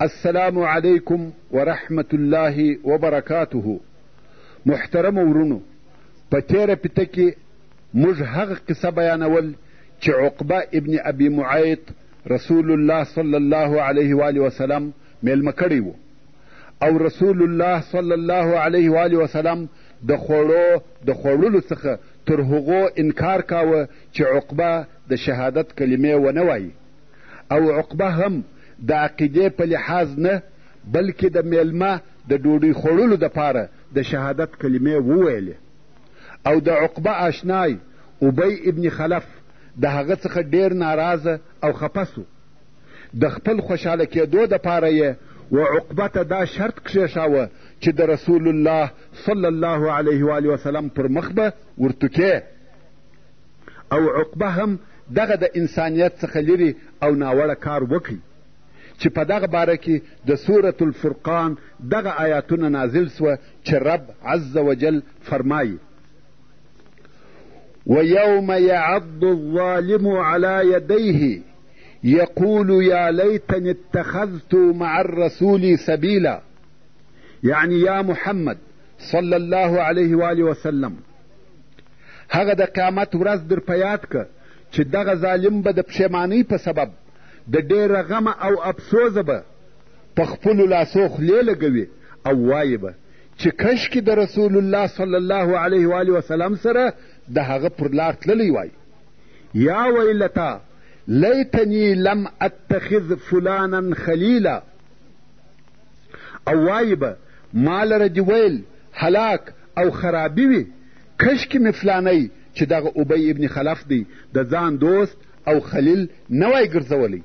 السلام علیکم ورحمت الله وبرکاته محترم ورونو په تیره پیته کې موږ هغه قصه بیانول چې عقبه ابن ابي معیط رسول الله صلی الله علیه و وسلم میلمه کړی و او رسول الله صلی الله علیه و آله وسلم د خوړو د خوړلو څخه تر هغو انکار کاوه چې عقبه د شهادت کلمې ونه وایي او عقبه هم د عقیدې په لحاظ نه بلکې د میلمه د ډوډۍ خوړلو دپاره د شهادت کلمې وویلې او د عقبه آشنای ابی ابن خلف د هغه څخه ډیر ناراضه او خپه سو د خپل خوشحاله کېدو دپاره یې و عقبه ته دا شرط کښېښاوه چې د رسول الله صلی الله علیه و وسلم پر مخ به ورتکې او عقبه هم دغه د انسانیت څخه لرې او ناوړه کار وکړي چې په دغه باره کې د سورة الفرقان دغه آیاتونه نازل سوه چې رب عز وجل فرمایي ويوم يعض الظالم على يديه يقول يا ليتني اتخذت مع الرسول سبيلا يعني يا محمد صلى الله عليه وآله وسلم هغه د قیامت ورځ در په یاد که چې دغه ظالم به د پښېمانۍ په سبب د ډېره غمه او افسوزه به په خپلو لاسو خولې لګوي او وایي به چې کشکې د رسول الله صلی الله علیه و وسلم سره د هغه پر لار تللی وای یا ویلتا لیتنی لم اتخذ فلانا خلیلا او وایي به ما لره دي ویل هلاک او خرابي وي کشکې مې فلانی چې دغه ابی ابن خلف دی د ځان دوست او خلیل نه وای ګرځولی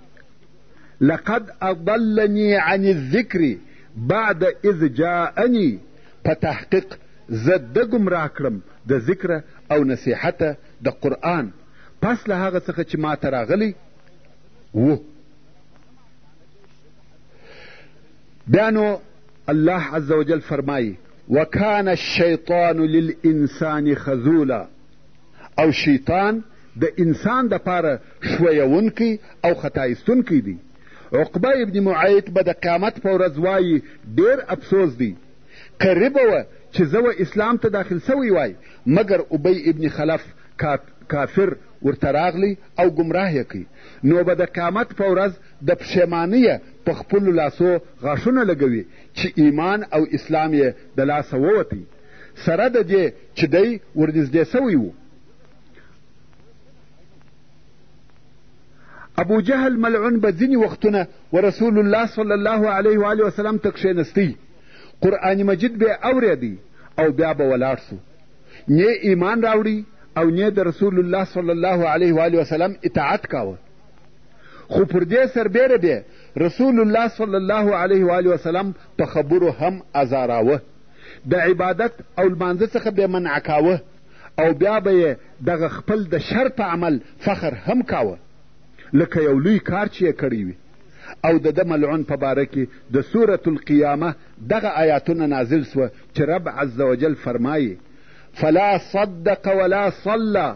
لقد اضلني عن الذکر بعد اذ جاءني په تحقیق زه د ګمراه کړم د ذکره او نصیحته د قرآن پس له هغه څخه چې ما ته راغلی و بیا نو الله عز وجل فرمایي وکان الشیطان للانسان خذولا او شیطان د انسان د پاره ښویونکی او خطا ایستونکی دی عقبه ابن معیط به د قیامت په ورځ وایي ډېر افسوس دی قریبه وه چې زه و اسلام ته داخل سوی وای مګر ابی ابن خلف کافر ورته راغلی او ګمراه یې کوي نو به د قیامت په ورځ د پښېمانۍ په خپلو لاسو غاښونه لګوي چې ایمان او اسلام یې د لاسه ووتی سره د دې چې دی ورنږدې سوی و ابو جهل ملعون به ځینې وختونه و رسول الله صلی الله علیه و آله وسلم ته کښېنستی قرآن مجید به اورېدی او بیا به ولاړ سو نه ایمان راوړي او نه د رسول الله صلی الله علیه و آله وسلم اطاعت کاوه خو پر دې سربېره بې رسول الله صلی الله علیه و آله وسلم په خبرو هم ازاراوه د عبادت او لمانځه څخه بې منع کاوه او بیا به یې دغه خپل د شر په عمل فخر هم کاوه لکه یو لوی کار چې یې کړی وي او د ده ملعون په باره کې د سورة القیامه دغه آیاتونه نازل سوه چې رب عز وجل فرمایي فلا صدق ولا صلى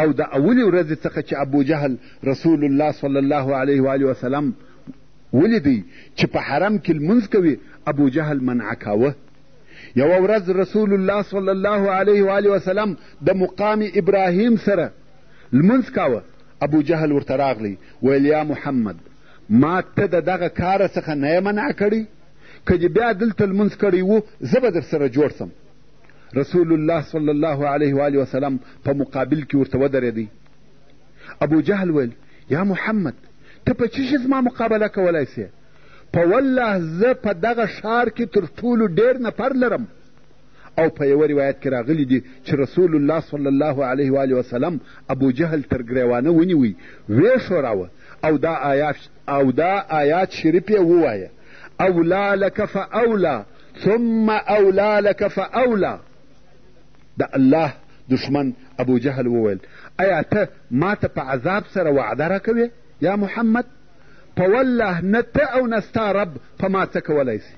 او د اولې ورځې څخه چې ابوجهل رسول الله صلی الله علیه و آله وسلم ولیدی چې په حرم کې لمونځ کوي ابوجهل منع کاوه یوه ورځ رسول الله صلی الله علیه و آله وسلم د مقام ابراهیم سره لمونځ کاوه ابوجهل ورته راغلی ویل یا محمد ما ته د دغه کاره څخه نه منع کړی که دې بیا دلته لمونځ کړی و زه به در سره جوړ سم رسول الله صلی الله علیه و آله وسلم په مقابل کې ورته ودرېدی ابو جهل ویل یا محمد ته په چی شي زما مقابله کولای سې په والله زه په دغه ښار کې تر ټولو ډېر نفر لرم او په یوه روایت کې راغلی دي چې رسول الله صلی الله علیه و آله وسلم ابو جهل تر ګریوانه ونیوی ویې ښوراوه او دا آیات او دا آیات شریف یې ووایه اولا لک فاولا ثم اولا لك فاولا د الله دشمن ابو جهل وویل ایا ته ما ته په عذاب سره وعده راکوې یا محمد په والله نه ته او نه ستا رب په ما څه کولی سي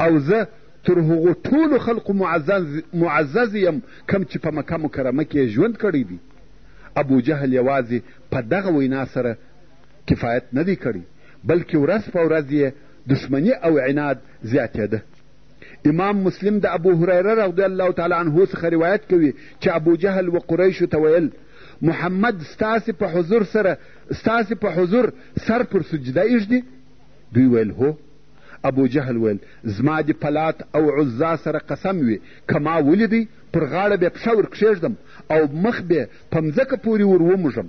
او زه تر هغو ټولو خلقو معزز, معزز یم کم چې په مکه مکرمه کې ژوند کړی دی ابو جهل یوازې په دغه وینا سره کفایت نه دی کړی بلکې ورځ په ورځ یې دښمني او عناد زیاتېده امام مسلم د ابو هریره رضی الله تعالی عنه څخه روایت کوي چې ابو جهل و قریشو ته ویل محمد ستاسې په حضور سره ستاسې په حضور سر پر سجده ایږدي دوی ویل هو ابو جهل ویل زما د پلات او عزا سره قسم وي که ما ولیدی پر غاړه به پښه ورکښېږدم او مخ به په مځکه پورې ور وموږم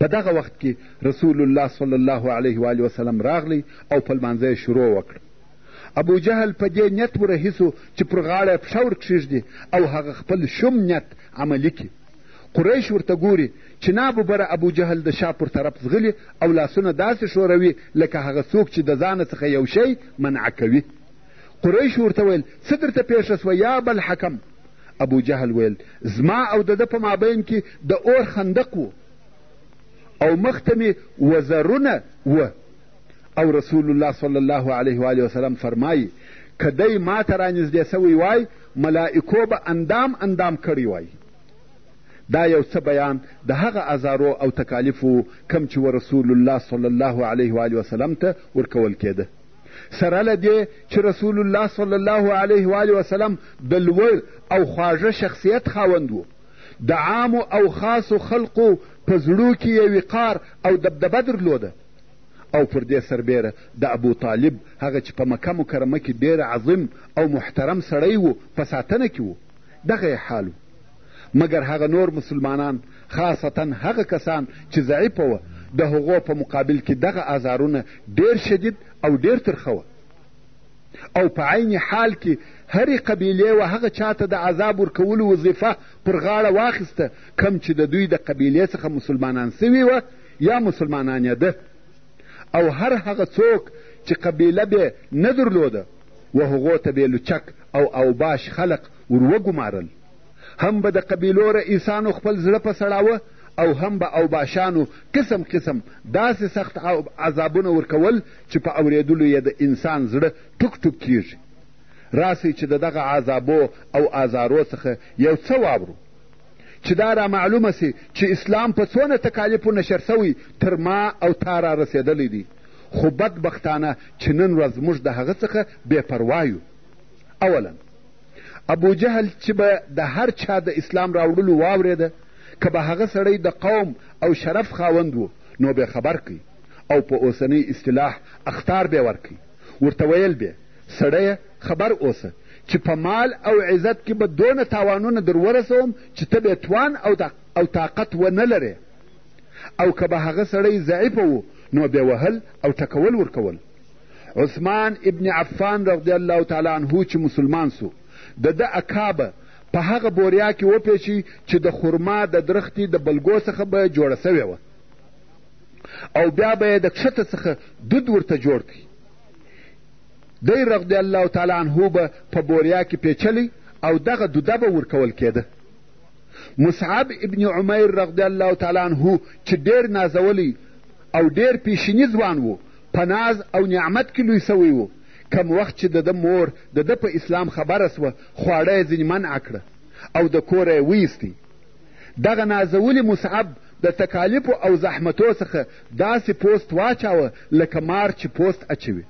په دغه وخت کې رسول الله صلی الله علیه و آله وسلم راغلی او په لمانځه یې شروع وکړه ابو جهل په دې نیت ورهي سو چې پر غاړه یې پښه ورکښېږدي او هغه خپل شوم نیت عملي کړي قریش ورته ګوري چې ناببره ابو جهل د شا پر طرف ځغلي او لاسونه داسې ښوروي لکه هغه څوک چې د ځانه څخه یو شی منع کوي قریشو ورته ویل څه درته پېښه سوه یا بل حکم ابو جهل ویل زما او د ده په مابین کې د اور خندق و او مخ ته مې وزرونه و او رسول الله صلی الله علیه و وسلم فرمایي که دی ما ته رانږدې سوی وای ملائکو به اندام اندام کړی وای دا یو څه بیان د هغه ازارو او تکالیفو کم چې و رسول الله صلی الله علیه و وسلم ته ورکول کېده سره له دې چې رسول الله صلی الله علیه و آله وسلم د لوړ او خواږه شخصیت خاوند و د عامو او خاصو خلقو په زړو کې یې وقار او دبدبه درلوده او پر دې سربیره د ابو طالب هغه چې په مکه مکرمه کې ډېر عظیم او محترم سړی و په ساتنه کې و دغه یې حال و مګر هغه نور مسلمانان خاصتا هغه کسان چې ضعیفه وه د هغو په مقابل کې دغه آزارونه ډېر شدید او ډېر ترخه وه او په عین حال کې هرې قبیلې و هغه چاته د عذاب ورکولو وظیفه پر غاړه واخیسته کم چې د دوی د قبیلې څخه مسلمانان سوي وه یا مسلمانان یې ده او هر هغه څوک چې قبیله به نه درلوده و هغو ته به لوچک او اوباش خلق وروګمارل هم به د قبیلو رئیسانو خپل زړه په سړاوه او هم به اوباشانو قسم قسم داسې سخت عذابونه ورکول چې په اورېدلو یې د انسان زړه ټوک ټوک کیږي راسئ چې د دغه عذابو او آزارو څخه یو څه واورو چې دا را معلومه سي چې اسلام په څونه تکالیفو نشر سوی تر ما او تا را رسېدلی دی خو بدبختانه چې نن ورځ موږ د هغه څخه بې پروا یو اولا ابو جهل چې به د هر چا د اسلام راوړلو واورېده که به هغه سړی د قوم او شرف خاوند و نو به خبر کوي او په اوسنۍ اصطلاح اختار به ورکوي ورته ویل به سړیه خبر اوسه چې په مال او عزت کې به دونه تاوانونه در ورسوم چې ته به توان او, او طاقت ونه لرې او که به هغه سړی ضعیفه و نو به وهل او ټکول ورکول عثمان ابن عفان رضی الله تعالی عنه چې مسلمان سو د ده اکا به په هغه بوریا کې وپېچي چې د خرما د درختې د بلګو څخه به جوړه سوې وه او بیا به یې د کښته څخه دود ورته جوړ کړي دی رضی الله تعالی عنه به په بوریا کې پیچلی او دغه دوده به ورکول کېده مصعب ابن عمیر رضی الله تعالی عنه چې ډېر نازولی او ډېر پیشینی ځوان و په ناز او نعمت کې لوی سوی و کم وخت چې د ده مور د ده په اسلام خبره سوه خواړه یې ځینې منع کړه او د کوره یې ویستی دغه نازولي مصعب د تکالیفو او زحمتو څخه داسې پوست واچاوه لکه مار چې پوست اچوي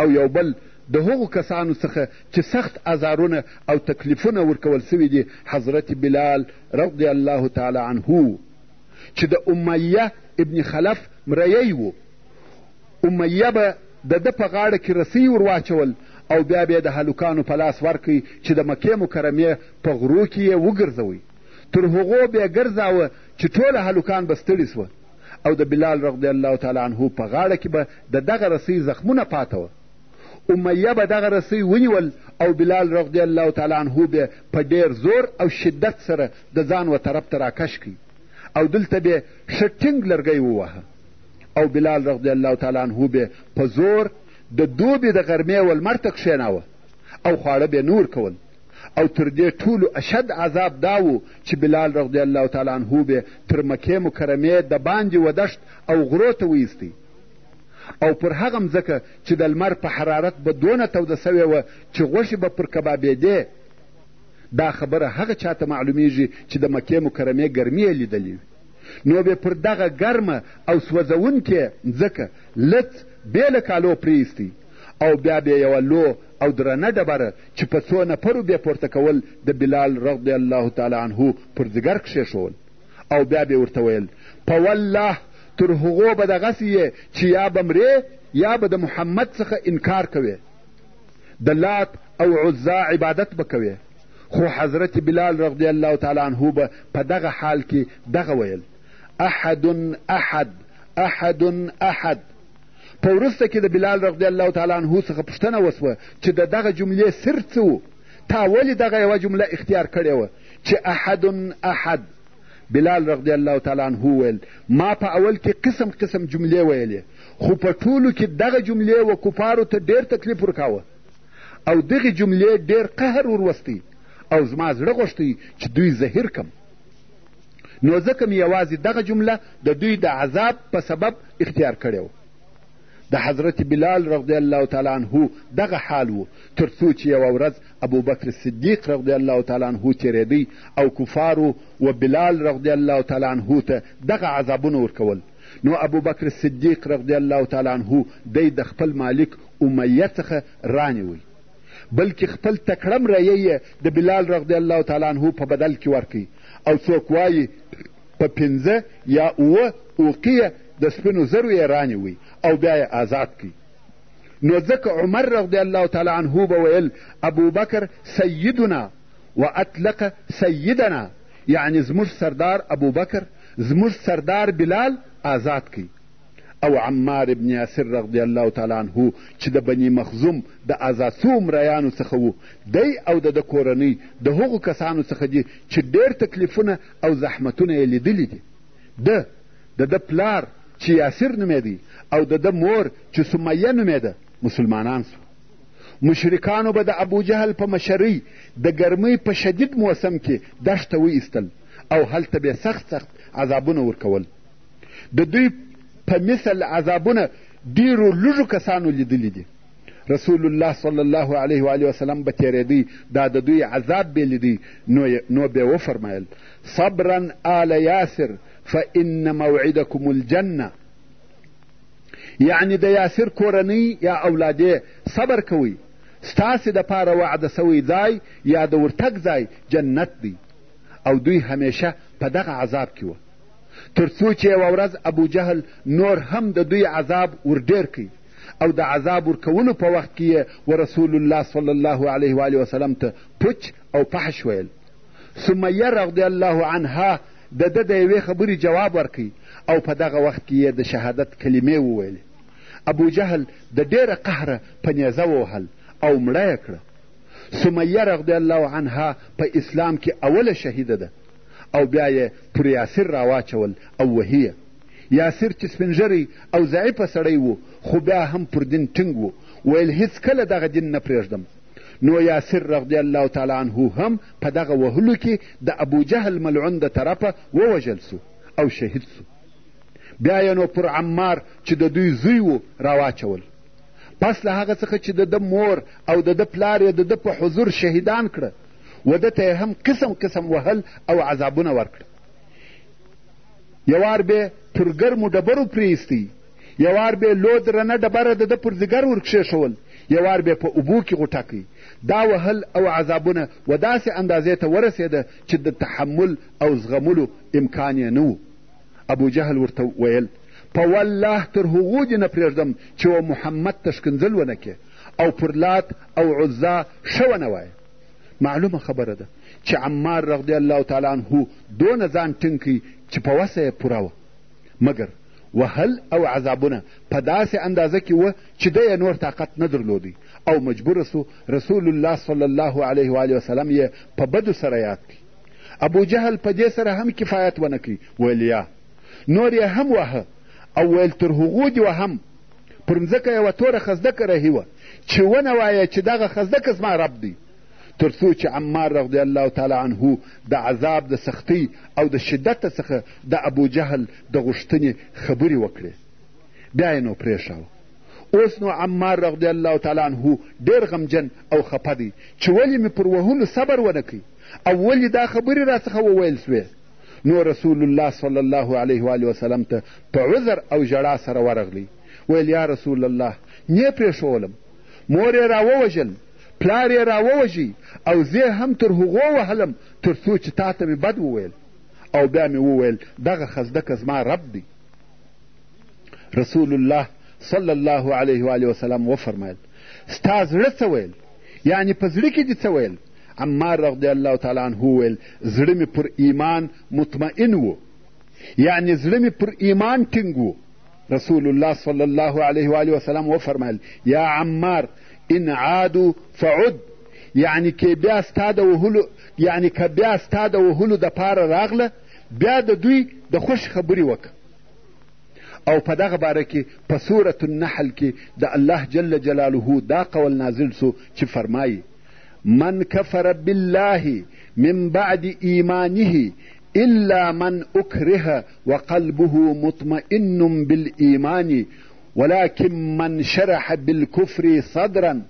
او یو بل د هغو کسانو څخه چې سخت ازارونه او تکلیفونه ورکول سوي دي حضرت بلال رضی الله تعالی عنه چې د امیه ابن خلف مریی و امیه به د ده په غاړه کې رسۍ ور واچول او بیا به یې د هلکانو په لاس ورکړي چې د مکې مکرمې په غرو کې یې وګرځوئ تر هغو بیا ګرځاوه چې ټوله هلکان به ستړي سوه او د بلال رضی الله تعالی عنه په غاړه کې به د دغه رسۍ زخمونه پاته وه امیه به دغه رسۍ ونیول او بلال رضی الله تعالی عنه به په ډېر زور او شدت سره د ځان و طرف ته راکش کړي او دلته به ښه ټینګ لرګی ووهه او بلال رضی الله تعالی عنه به په زور د دوبي د غرمې و لمر ته کښېناوه او خواړه به نور کول او تر دې ټولو اشد عذاب دا و چې بلال رضی الله تعالی عنه به تر مکې مکرمې د باندې و دښت او غرو ته ویستی او پر هغه مځکه چې د لمر په حرارت به دونه توده سوې وه چې غوښې به پر کبابېدې دا خبره هغه چا ته معلومیږي چې د مکې مکرمې ګرمي یې لیدلې وي نو به پر دغه ګرمه او سوځونکې ځکه لڅ بې له کالو پرېیستی او بیا به یوه لو او درنه ډبره چې په څو نفرو بې پورته کول د بلال رضی الله تعالی عنه پر ځګر کښېښول او بیا به ورته ویل په والله تر هغو به دغسې یې چې یا به مرې یا به د محمد څخه انکار کوې د لات او عزا عبادت به کوې خو حضرت بلال رضی الله تعالی عنه به په دغه حال کې دغه ویل احد احد احد احد په وروسته کې د بلال رضی الله تعالی عنه څخه پوښتنه وسوه چې د دغه جملې سر څه و تا ولې دغه یوه جمله اختیار کړې وه چې احد احد بلال رضی الله تعالی عنه ویل ما په اول کې قسم قسم جملې ویلې خو په ټولو کې دغه جملې و کفارو ته ډېر تکلیف ورکاوه او دغې جملې ډېر قهر وروستی او زما زړه غوښتی چې دوی زهیر کم نو ځکه مې یوازې دغه جمله د دوی د عذاب په سبب اختیار کړې وه د حضرت بلال رضی الله تعالی عنه دغه حال و تر څو چې یوه ورځ ابوبکر صدیق رضی الله تعالی عنه تېرېدی او کفارو و بلال رضی الله تعالی عنه ته دغه عذابونه ورکول نو ابوبکر صدیق رضی الله تعالی عنه دی د خپل مالک امیه څخه رانیوی بلکې خپل تکړه مریی یې د بلال رضی الله تعالی عنه په بدل کې ورکړي او څوک وایي په پنځه یا اووه اوقیه د سپینو زرو یې رانیوی او بیا یې آزاد کړي نو ځکه عمر رضی الله تعالی عنه به ویل ابوبکر سیدنا و اطلق سیدنا یعنی زموږ سردار ابوبکر زموږ سردار بلال آزاد کړئ او عمار ابن یاسر رضی الله تعالی عنه چې د بني مخزوم د آزاد سوو مریانو څخه و دی او د ده کورنۍ د هغو کسانو څخه دي چې ډېر تکلیفونه او زحمتونه یې لیدلي دي ده د ده پلار چې یاسر نومېدی او د ده مور چې سمیه نومېده مسلمانان سو مشرکانو به د ابوجهل په مشرۍ د ګرمۍ په شدید موسم کې دښته وایستل او هلته به سخت سخت عذابونه ورکول د دوی په مثل عذابونه ډیرو لږو کسانو لیدلي دي رسول الله صلی الله علیه و وسلم به تېرېدی دا د دوی عذاب به لیدی نو, نو به وفرمایل صبرا آل یاسر فإن موعدکم الجنه یعنې د یاسر کورنۍ یا اولادې صبر کوئ ستاسې دپاره وعده سوی ځای یا د ورتګ ځای جنت دی او دوی همیشه په دغه عذاب کې وه تر څو چې یوه ورځ ابو جهل نور هم د دوی عذاب ورډېر کوي او د عذاب ورکولو په وخت کې یې و رسول الله صلی الله علیه وآله وسلم ته پوچ او پحش ویل سمیه رضی الله عنها د ده د یوې خبرې جواب ورکړ او په دغه وخت کې یې د شهادت کلمې وویلې. ابوجهل د ډېره قهره په نیزه ووهل او مړه یې کړه. سمیه رضی الله عنها په اسلام کې اوله شهیده ده او بیا یې پر یاسر راواچول او وهي یې. یاسر چې سپینږیری او ضعیفه سړی و خو بیا هم پر دین ټینګ و ویل هیڅکله دغه دین نه پرېږدم نو یاسر رضی الله تعالی عنه هم په دغه وهلو کې د ابوجهل ملعون د طرفه ووژل سو او شهید سو بیا یې نو پر عمار چې د دوی زوی و راواچول پس له هغه څخه چې د ده مور او د ده پلار یې د ده په حضور شهیدان کړه و ده ته هم قسم قسم وهل او عذابونه ورکړه یوار بې پر ګرمو ډبرو پرې ایستی یو وار به لو درنه ډبره د ده پر ځیګر ورکښېښول یو وار به په اوبو کې غوټه کوي دا وهل او عذابونه و داسې اندازې ته ورسېده چې د تحمل او زغملو امکان یې نه و ابوجهل ورته ویل په والله تر هغو دې نه پرېږدم چې و محمد ته ښکنځل ونه کې او پر لات او عزا ښه ونه وایه معلومه خبره ده چې عمار رضی الله تعالی عنه دونه ځان ټینګ کوي چې په وسه یې پوره وه مګر وهل او عذابونه په داسې اندازه کې وه چې ده یې نور طاقت نه درلودی او مجبور سو رسول الله صلی الله علیه و آله وسلم یې په بدو سره یاد کړي ابو جهل په دې سره هم کفایت ونه کړي ویل یا نور یې هم وهه او ویل تر هغو دې وهم پر مځکه یوه توره خزدکه رهي وه چې ونه وایه چې دغه خزدکه زما رب دی تر څو چې عمار رضی الله تعالی عنه د عذاب د سختۍ او د شدت څخه د ابوجهل د غوښتنې خبرې وکړې بیا یې نو پرېښاوه اوس نو عمار رضی الله تعالی عنه ډېر غمجن او خپه دی چې ولې مې پر وهلو صبر ونه کوي او ولې دا خبرې را څخه وویل سوې نو رسول الله صلی الله علیه و وسلم ته په عذر او ژړا سره ورغلی ویل یا رسول الله نه پرېښولم مور یې راووژل پلار یې راووژی او زه هم تر هغو وهلم تر څو چې تا ته مې بد وویل او بیا مې وویل دغه خزدکه زما رب دی رسول الله صلی الله علیه و وسلم وفرمایل ستا زړه څه ویل یعنی په زړه کې دې څه ویل عمار رضی الله تعالی عنه وویل زړه مې پر ایمان مطمئن و یعنی زړه مې پر ایمان ټینګ و رسول الله صلی الله علیه و آله وسلم وفرمایل یا عمار ان عادو فعد یعنی که بیا ستا د وهلو یعنی که بیا ستا د وهلو دپاره راغله بیا د دوی د خوش خبرې وکړه او په دغه باره کې په سورة النحل کې د الله جل جلاله دا قول نازل سو چې فرمایي من کفر بالله من بعد ایمانه الا من اکره وقلبه مطمئن بالایمان ولكن من شرح بالكفر صدرا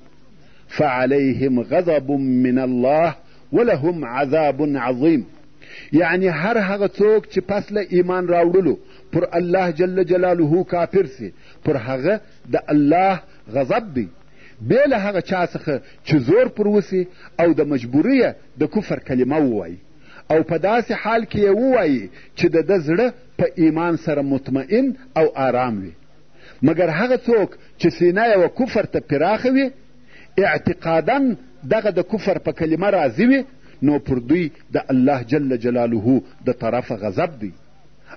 فعليهم غضب من الله ولهم عذاب عظيم یعنی هر هغه څوک چې پس له ایمان راوړلو پر الله جل جلاله کافر سي پر هغه د الله غضب دی بې له هغه چا څخه چې زور پر وسي او د مجبوریه د کفر کلمه ووایي او په داسې حال کې یې ووایي چې د ده زړه په ایمان سره مطمئن او آرام وي مګر هغه څوک چې سینه یې و کفر ته پراخه وي اعتقادا دغه د کفر په کلمه راضي وي نو پر دوی د الله جل جلاله د طرفه غضب دی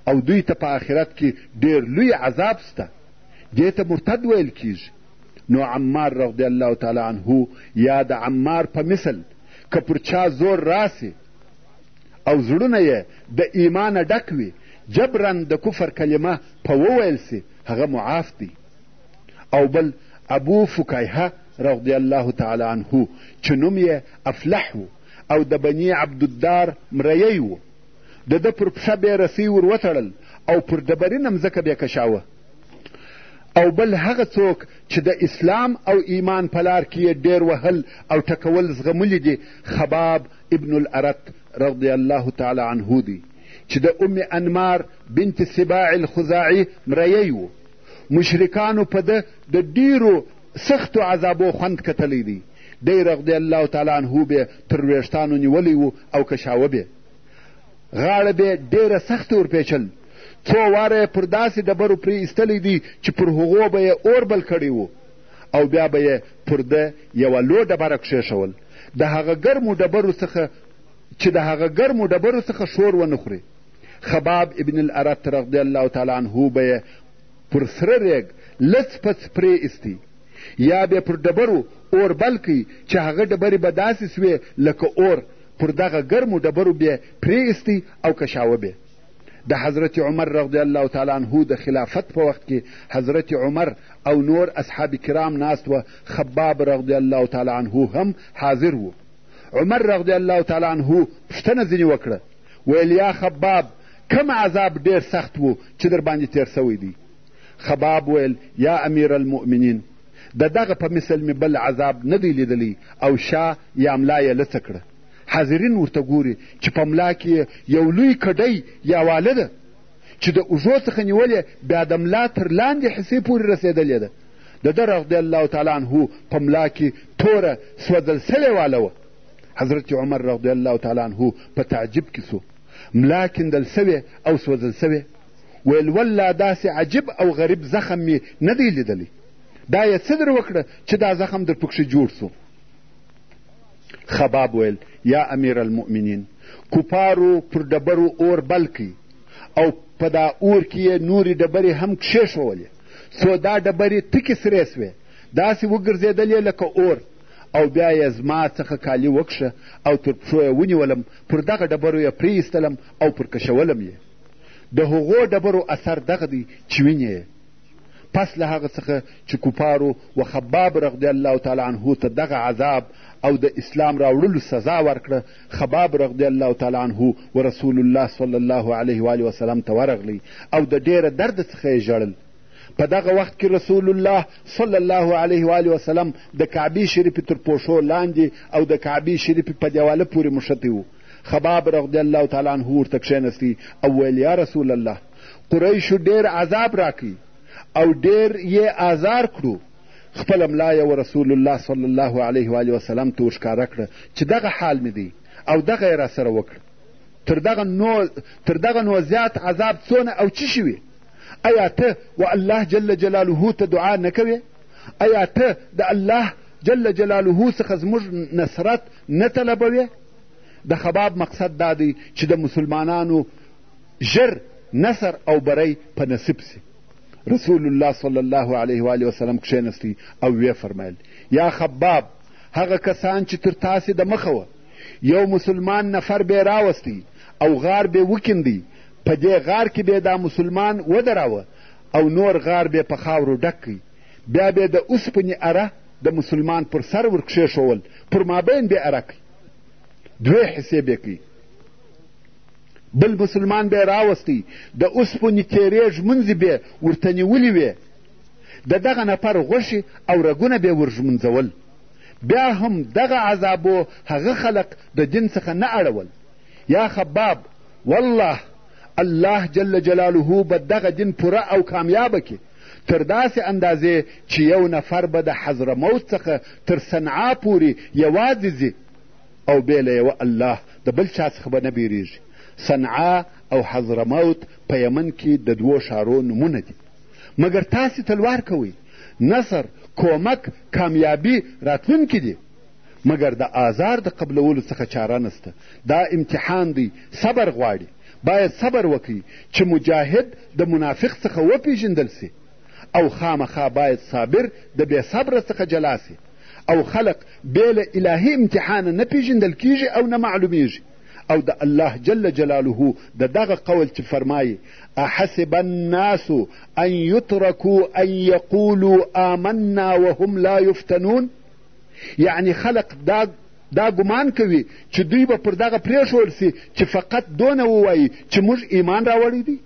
او دوی ته په آخرت کې ډېر لوی عذاب سته دې ته مرتد ویل کیږي نو عمار رضی الله تعالی عنه یا د عمار په مثل که پر چا زور راسي او زړونه یې د ایمانه ډک وي جبرا د کفر کلمه په وویل سي هغه معاف دی او بل ابو فکایحه رضی الله تعالی عنه چې نوم یې افلح و او د بني عبدالدار مریی و د ده پر پښه بې رسۍ ور وتړل او پر ډبرینه مځکه بې کشاوه او بل هغه څوک چې د اسلام او ایمان په لار کې یې ډېر وهل او ټکول زغملي دي خباب ابن الارت رضی الله تعالی عنه دی چې د ام انمار بنت سباع الخزاعي مریی و مشرکانو په ده د ډیرو سختو عذابو خوند کتلی دی دی رضی الله تعالی عنه به تر ویښتانو نیولی و او کشاوه به غاړه به یې ډېره سختې ورپېچل څو واره یې پر داسې ډبرو پرې ایستلی دی چې پر هغو به یې اور بل کړی و او بیا به یې پر ده یوه لو ډبره کښېښول د هغه ګرمو ډبرو څخه چې د هغه ګرمو ډبرو څخه شور ونه خوري خباب ابن الارت رضی الله تعالی عنه به یې پر سره ریګ لڅ پڅ پرې ایستی یا به پر ډبرو اور بل کوي چې هغه ډبرې به داسې سوې لکه اور پر دغه ګرمو ډبرو بې پرې ایستی او کشاوه بې د حضرت عمر رضی الله تعالی عنه د خلافت په وخت کې حضرت عمر او نور اصحاب کرام ناست و خباب رضی الله تعالی عنه هم حاضر و عمر رضی الله تعالی عنه پوښتنه ځینې وکړه ویل یا خباب کم عذاب ډېر سخت و چې در باندې تېر سوی دی خباب ویل یا امیر المؤمنین د دغه په مثل مې بل عذاب نه دی لیدلی او شاه یا ملا یې لڅه کړه حاضرین ورته ګوري چې په ملا کې یو لوی کډی یا واله ده چې د اوږو څخه نیولې بیا د ملا تر لاندې حصې پورې رسېدلې ده د ده رضی الله تعالی عنه په ملا کې توره سوځل سوې واله وه حضرت عمر رضی الله تعالی عنه په تعجب کې سو ملا کیندل سوې او سوځل سوې ویل والله داسې عجیب او غریب زخم مې نه دی لیدلی دا یې څه در وکړه چې دا زخم در پکښې جوړ سو خباب ویل یا امیر المؤمنین کفارو پر ډبرو اور بل کی او په دا اور کې یې نورې ډبرې هم کښېښولې څو دا ډبرې تکې سرې سوې داسې وګرځېدلې لکه اور او بیا یې زما څخه کالي وکښه او تر پښو یې ونیولم پر دغه ډبرو یې پرې او پر کشولم یې د هغو ډبرو اثر دغه دی چې وینې یې پس له هغه څخه چې کفارو و خباب رضی الله تعالی عنه ته دغه عذاب او د اسلام راوړلو سزا ورکړه خباب رضی الله تعالی عنه و رسول الله صلی الله علیه و آله وسلم ته ورغلی او د ډېره درد څخه یې ژړل په دغه وخت کې رسول الله صلی الله علیه و وسلم د کعبې شریفې تر پوښو لاندې او د کعبې شریفې په دیواله پورې مښتی و خباب رضی الله تعالی عنه ورته کښېنستی او ویل یا رسول الله قریشو ډېر عذاب راکوي او ډېر یې آزار کړو خپله ملا یې رسول الله صلی الله علیه وآله وسلم ته ورښکاره کړه چې دغه حال مې دی او دغه یې راسره وکړه تر دغه نو تر دغه نو زیات عذاب څونه او څه شي وي ایا ته و الله جل جلاله ته دعا نه کوې ایا ته د الله جل جلاله څخه زموږ نصرت نه طلبوې د خباب مقصد دا دی چې د مسلمانانو ژر نصر او بری په نصیب سي رسول الله صلی الله علیه و وسلم کښېنستی او ویې فرمایل یا خباب هغه کسان چې تر تاسې د مخه وه یو مسلمان نفر بې راوستی او غار بې وکیندی په دې غار کې بې دا مسلمان ودراوه او نور غار بې په خاورو ډک کړئ بیا به د اوسپنې اره د مسلمان پر سر ور کښېښول پر مابین به اره کوي دوې حصې به کوي بل مسلمان به یې راوستی د اوسپنې تیرې ږمنځې به ورته نیولې وې د دغه نفر غوښې او رګونه به یې ورږمنځول بیا هم دغه عذابو هغه خلق د دین څخه نه اړول یا خباب والله الله جل جلاله به دغه دین پوره او کامیابه کړي تر داسې اندازې چې یو نفر به د حضرموت څخه تر صنعا پورې یوازې ځي او بې له یوه الله د بل چا څخه به نه بیریږي صنعا او حضرموت په یمن کې د دوو ښارو نومونه دي مګر تاسې تلوار کوئ نصر کومک کامیابي راتلونکي دي مګر د آزار د قبلولو څخه چاره نسته دا امتحان دی صبر غواړي باید صبر وکړي چې مجاهد د منافق څخه وپېژندل سي او خامخا باید صابر د بې صبره څخه جلا سي او خلق بې له الهي امتحانه نه پېژندل کیږي او نه معلومیږي او د الله جل جلاله د دغه قول چې فرمایي احسب الناس ان یترکو ان یقولو آمنا وهم لا یفتنون یعنې خلق دا دا ګمان کوي چې دوی به پر دغه پرېښول سي چې فقط دونه ووایي چې موږ ایمان راوړی دی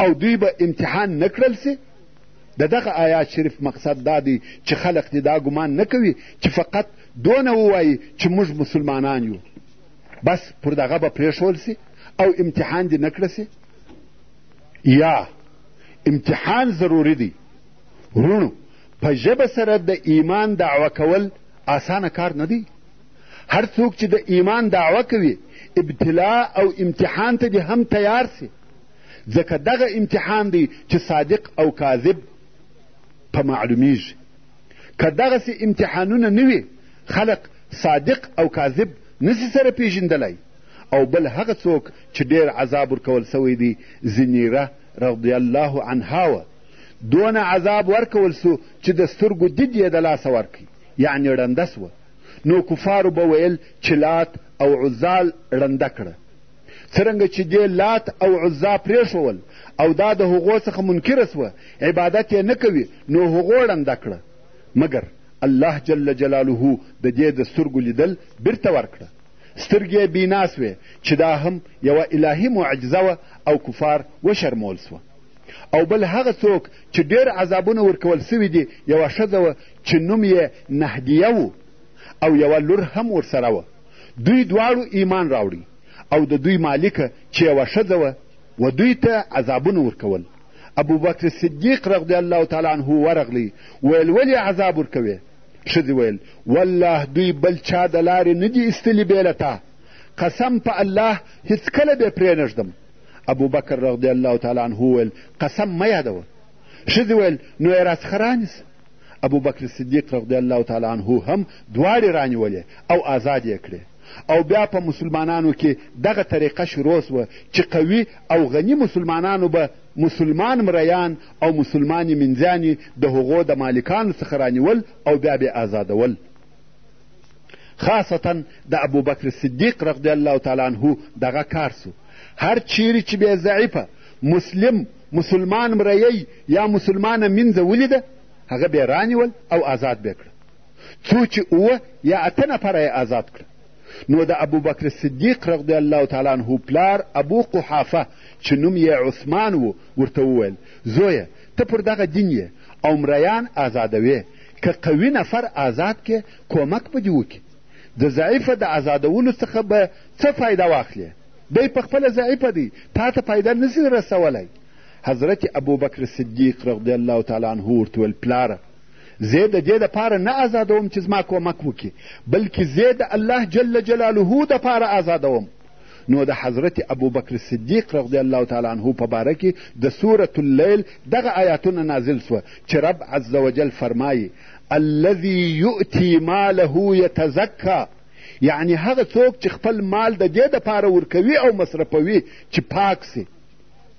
او دوی به امتحان نه کړل سي د دغه آیات شریف مقصد دا دی چې خلق دې دا ګمان نه کوي چې فقط دونه ووایي چې موږ مسلمانان یو بس پر دغه به پرېښول سي او امتحان دې نه کړه سي یا امتحان ضروري دی وروڼو په ژبه سره د ایمان دعوه کول اسانه کار نه دی هر څوک چې د ایمان دعوه کوي ابتلا او امتحان ته دې هم تیار سي ځکه دغه امتحان دی چې صادق او کاذب په معلومیږي که دغسې امتحانونه نه وي خلق صادق او کاذب نسی سره پیژندلی او بل هغه څوک چې ډیر عذاب ورکول سوی دی ځینې رضی الله عنها وه دونه عذاب ورکول سو چې د سترګو دید یې د لاسه ورکړي یعنې ړنده سوه نو کفارو به ویل چې لات او عزال ړنده کړه څرنګه چې دې لات او عزا پرېښول او دا د هغو څخه منکره سوه عبادت یې نه کوي نو هغو ړنده کړه مګر الله جل جلاله د دې د سترګو لیدل بیرته ورکړه سترګې یې بینا سوې چې دا هم یوه الهي معجزه وه او کفار وشرمول سوه او بل هغه څوک چې ډېر عذابونه ورکول سوي دي یوه ښځه وه چې نوم یې نهدیه و او یوه لور هم ورسره وه دوی دواړو ایمان راوړي او د دوی مالکه چې یوه ښځه وه و دوی ته عذابونه ورکول ابوبکر صدیق رضی الله تعالی عنه ورغلی ویل ولې عذاب ورکوې ښځې ویل والله دوی بل چا د لارې نه دي ایستلي بې له تا قسم په الله هیڅکله بې پرې نه ږدم ابوبکر رضی الله تعالی عنه وویل قسم مه یادوه ښځې ویل نو یې راڅخه رانیسه ابوبکر صدیق رضی الله تعالی عنه هم دواړې رانیولې او آزاد یې کړې او بیا په مسلمانانو کې دغه طریقه شروع سوه چې قوي او غني مسلمانانو به مسلمان مریان او مسلمانې مینځیانې د هغو د مالکانو څخه رانیول او بیا بې آزادول خاصتا د ابوبکر صدیق رضی الله تعالی عنه دغه کار سو هر چیرې چې بې ضعیفه مسلم مسلمان مریی یا مسلمانه مینځه ولیده هغه بې رانیول او آزاد بې کړه څو چې اوه یا اته نفره یې آزاد کړه نو د ابوبکر صدیق رضی الله تعالی عنه پلار ابو قحافه چې نوم یې عثمان و ورته وویل زویه ته پر دغه دین یې او مریان آزادوې که قوي نفر آزاد کې کومک به دې وکړي د ضعیفه د آزادولو څخه به څه فایده واخلې دی په خپله ضعیفه دی تا ته فایده نسي رسولی حضرت ابوبکر صدیق رضی الله تعالی عنه ورته ویل پلاره زه د دې دپاره نه آزادوم چې زما کومک وکړي بلکې زه د الله جل جلاله دپاره آزادوم نو د حضرت ابوبکر صدیق رضی الله تعالی عنه په باره کې د سورة اللیل دغه آیاتونه نازل سوه چې رب عز وجل فرمایي الذي یؤتي ماله یتزکا یعنی هغه څوک چې خپل مال د دې دپاره ورکوي او مصرفوي چې پاک سي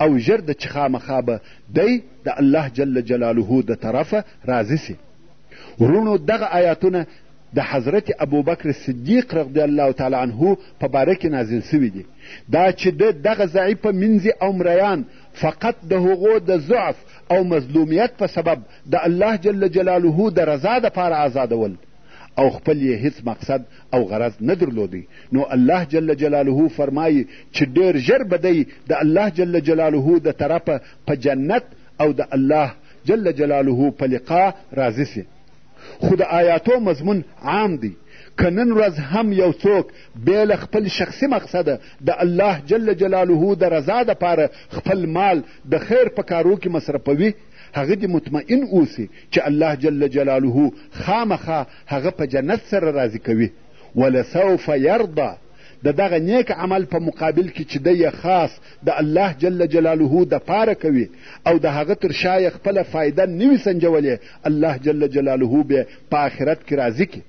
او ژر ده چې خامخا به دی د الله جل جلاله د طرفه راضي سي وروڼو دغه آیاتونه د حضرت ابوبکر صدیق رضی الله تعالی عنه په باره کې نازل سوي دي دا چې د دغه ضعیفه منځي او مریان فقط د هغو د ضعف او مظلومیت په سبب د الله جل جلاله د رضا دپاره آزادول او خپل یې هیڅ مقصد او غرض نه درلود نو الله جل جلاله فرمایي چې ډېر ژر به دی د الله جل جلاله د طرفه په جنت او د الله جل جلاله په لقا راضي سي خو د آیاتو مضمون عام دی که نن ورځ هم یو څوک بې له خپل شخصي مقصده د الله جل جلاله د رضا دپاره خپل مال د خیر په کارو کې مصرفوي هغه دې مطمئن اوسي چې الله جل جلاله خامخا هغه په جنت سره راضي کوي ولسوف یرضا د دغه نیک عمل په مقابل کې چې دی یې خاص د الله جل جلاله دپاره کوي او د هغه تر شا یې خپله فایده نه وي سنجولې الله جل جلاله به په آخرت کې راضي کړي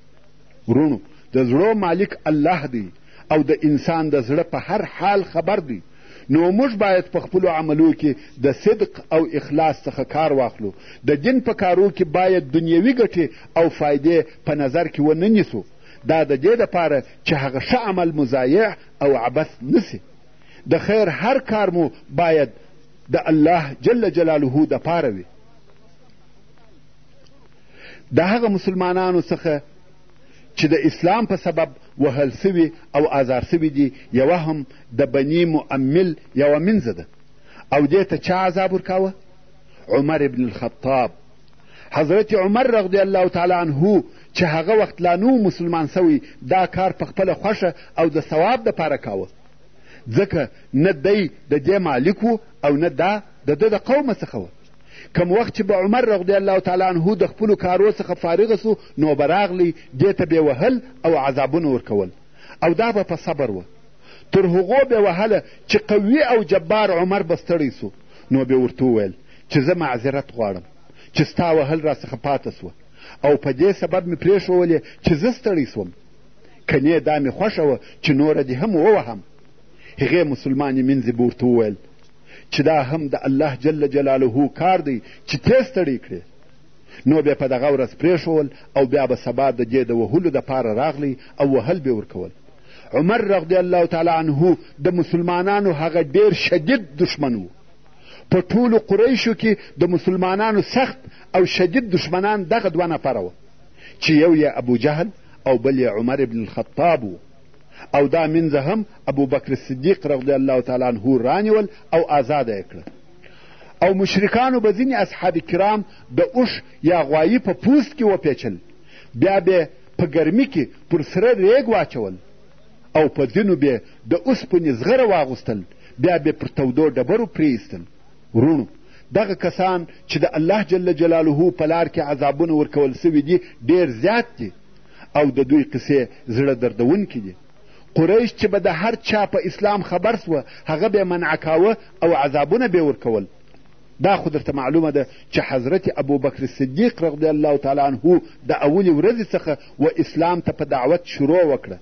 وروڼو د زړو مالک الله دی او د انسان د زړه په هر حال خبر دی نو موږ باید په خپلو عملو کې د صدق او اخلاص څخه کار واخلو د دین په کارو کې باید دنیوي ګټې او فایدې په نظر کې ونه نیسو دا د دې دپاره چې هغه ښه عمل مو ضایع او عبث نسی د خیر هر کار مو باید د الله جل جلاله دپاره وي د هغه مسلمانانو څخه چې د اسلام په سبب وهل سوي او آزار سوي دي یوه هم د بني مؤمل یوه منځه ده او دې ته چا عذاب ورکاوه عمر ابن الخطاب حضرت عمر رضی الله تعالی عنه چې هغه وخت لا نو مسلمان سوی دا کار په خپله خوښه او د ثواب دپاره کاوه ځکه نه دی د دې مالک او نه دا د ده د قومه څخه وه کم وخت چې به عمر رضی الله تعالی عنه د خپلو کارو څخه فارغ سو نو به راغلی دې ته به وهل او عذابونه ورکول او دا به په صبر وه تر هغو به وهله چې قوي او جبار عمر به ستړی سو نو به ورته وویل چې زه معذرت غواړم چې ستا وهل را څخه پاته سوه او په دې سبب مې پرېښوولې چې زه ستړی سوم کنې دا مې خوښه وه چې نوره دې هم ووهم هغې مسلمانې مینځې به ورته وویل چې دا هم د الله جل جلاله کار دی چې تیز ستړی کړي نو بیا په دغه ورځ پرېښول او بیا به سبا د دې د وهلو دپاره راغلی او وهل به ورکول عمر رضی الله تعالی عنه د مسلمانانو هغه ډیر شدید دشمن و په ټولو قریشو کې د مسلمانانو سخت او شدید دشمنان دغه دوه نفره وه چې یو یې ابو جهل او بل یې عمر ابن الخطاب و او دا مینځه هم ابوبکر صدیق رضی الله تعالی عنه رانیول او آزاده یې کړه او مشرکانو به ځینې اصحاب کرام د اوښ یا غوایي په پوست کې وپیچل بیا به په ګرمي کې پر سره ریګ واچول او په ځینو به د اوسپنې زغره واغوستل بیا به پر تودو ډبرو پرې ایستل وروڼو دغه کسان چې د الله جل جلاله په لار کې عذابونه ورکول سوي دي ډېر زیات دي او د دوی قصې زړه دردونکې دي قریش چې به د هر چا په اسلام خبر سوه هغه به منع کاوه او عذابونه به ورکول دا خو درته معلومه ده چې حضرت ابوبکر صدیق رضی الله تعالی عنه د اولې ورځې څخه و اسلام ته په دعوت شروع وکړه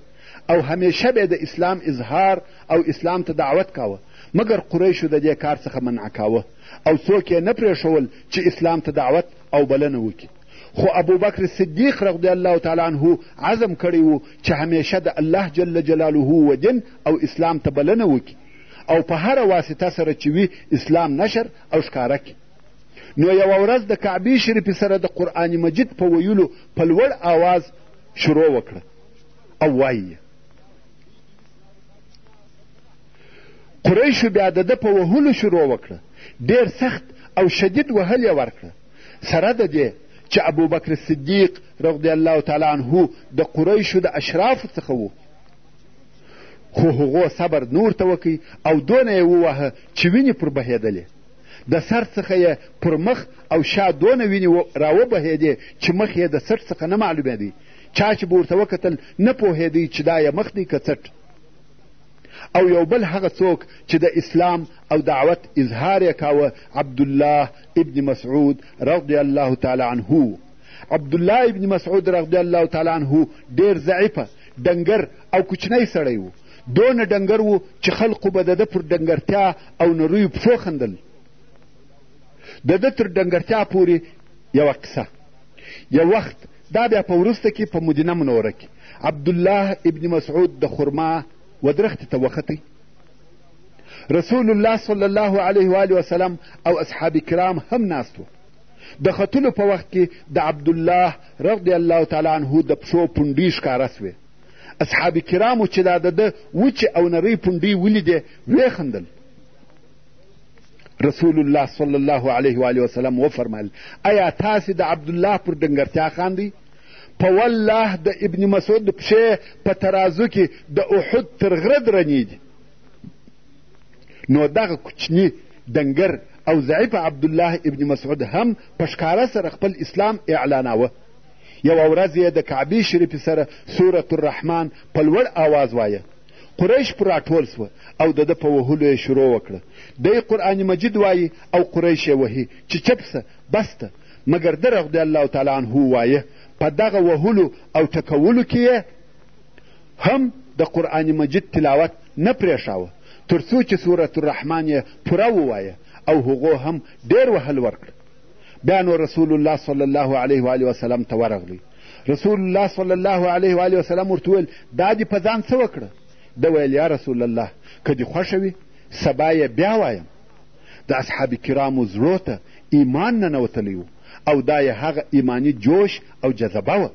او همیشه به د اسلام اظهار او اسلام ته دعوت کاوه مګر قریشو د دې کار څخه منع کاوه او څوک یې نه پرېښول چې اسلام ته دعوت او بلنه وکړي خو ابوبکر صدیق رضی الله تعالی عنه عزم کړی و چې همیشه د الله جل جلاله و دین او اسلام ته بلنه وکړي او په هره واسطه سره چې وي اسلام نشر او ښکاره کړي نو یوه ورځ د کعبې شریفې سره د قرآن مجید په ویلو په لوړ آواز شروع وکړه او وایي قریشو بیا د ده په وهلو شروع وکړه ډېر سخت او شدید وهل یې ورکړه سره د دې چې ابوبکر صدیق رضی الله تعالی عنه د قریشو د اشرافو څخه و خو هغو صبر نور ته وکی او دونه یې وواهه چې وینې پر بهېدلې د سر څخه یې پر مخ او شا دونه وینې راوبهېدې چې مخ یې د څټ څخه نه معلومېدی چا چې به ورته وکتل نه پوهېدی چې دا یې مخ دی که څټ او یو بل هغه څوک چې د اسلام او دعوت اظهار یې کاوه عبدالله ابن مسعود رضی الله تعالی عنه عبدالله ابن مسعود رضی الله تعالی عنه ډېر ضعیفه ډنګر او کوچنی سړی و دونه ډنګر و چې خلقو به د ده پر ډنګرتیا او نریو پښو خندل د ده تر ډنګرتیا پورې یوه قصه یو وخت دا بیا په وروسته کې په مدینه منوره کې عبدالله ابن مسعود د خرما ودرختې ته وختی رسول الله صلی الله علیه و وسلم او اصحاب کرام هم ناست وو د ختلو په وخت کې د عبدالله رضی الله تعالی عنه د پښو پونډۍ ښکاره سوې اصحاب کرامو چې دا د ده وچې او نرۍ پونډۍ ولیدې ویې خندل رسول الله صلی الله علیه و وسلم وفرمایل ایا تاسې د عبدالله پر ډنګرتیا خاندئ په والله د ابن مسعود پښې په ترازو کې د احد تر غره درنې دي نو دغه کوچني دنګر او ضعیف عبدالله ابن مسعود هم په ښکاره سره خپل اسلام اعلاناوه یوه ورځ یې د کعبې شریفې سره سورة الرحمن په لوړ آواز وایه قریش پر راټول سوه او د ده په وهلو یې شروع وکړه دی قرآن مجید وایي او قریش یې وهي چې چپ سه بس ته مګر ده رضی الله تعالی عنه وایه په دغه وهلو او ټکولو کې یې هم د قرآن مجید تلاوت نه پرېښاوه تر څو چې سورة الرحمن یې پوره ووایه او هغو هم ډېر وهل ورکړ بیا نو رسول الله صلی الله علیه و وسلم ته ورغلی رسول الله صلی الله علیه و علیه وسلم ورته وویل دا دې په ځان څه وکړه ده ویل یا رسول الله که دې خوښه وي سبا یې بیا وایم د اصحاب کرامو زړو ته ایمان ننوتلی و او دا یې هغه ایماني جوش او جذبه وه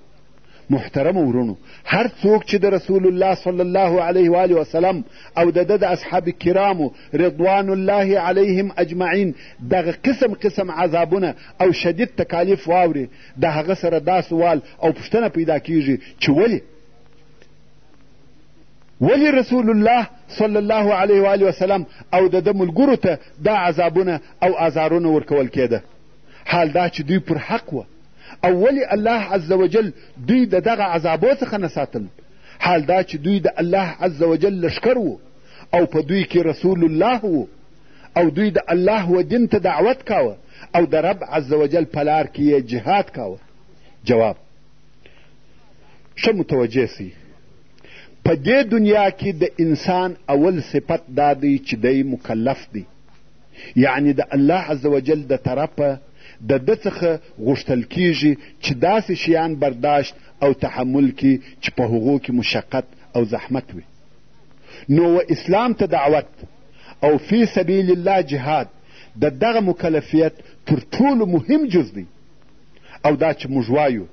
محترمو ورونو هر څوک چې د رسول الله صلی الله علیه و وسلم او د ده د اصحاب کرامو رضوان الله علیهم اجمعین دغه قسم قسم عذابونه او شدید تکالیف واوري د هغه سره دا سوال او پوښتنه پیدا کیږي چې ولې ولی رسول الله صلی الله علیه و وسلم او د ده ملګرو ته دا عذابونه او ازارونه ورکول کېده حال دا چې دوی پر حق وه او ولې الله عز وجل دوی د دغه عذابو څخه نه ساتل حال دا چې دوی د الله عز وجل لشکر وو او په دوی کې رسول الله وو او دوی د الله و دین ته دعوت کاوه او د رب عز وجل په لار کې یې جهاد کاوه جواب ښه متوجه سئ په دې دنیا کې د انسان اول صفت دا دی چې دی مکلف دی یعنې د الله عزوجل د طرفه د ده څخه غوښتل کېږي چې داسې شیان برداشت او تحمل کړي چې په هغو کې مشقت او زحمت وي نو و اسلام ته دعوت او فی سبیل الله جهاد د دغه مکلفیت تر ټولو مهم جز دی او دا چې موږ وایو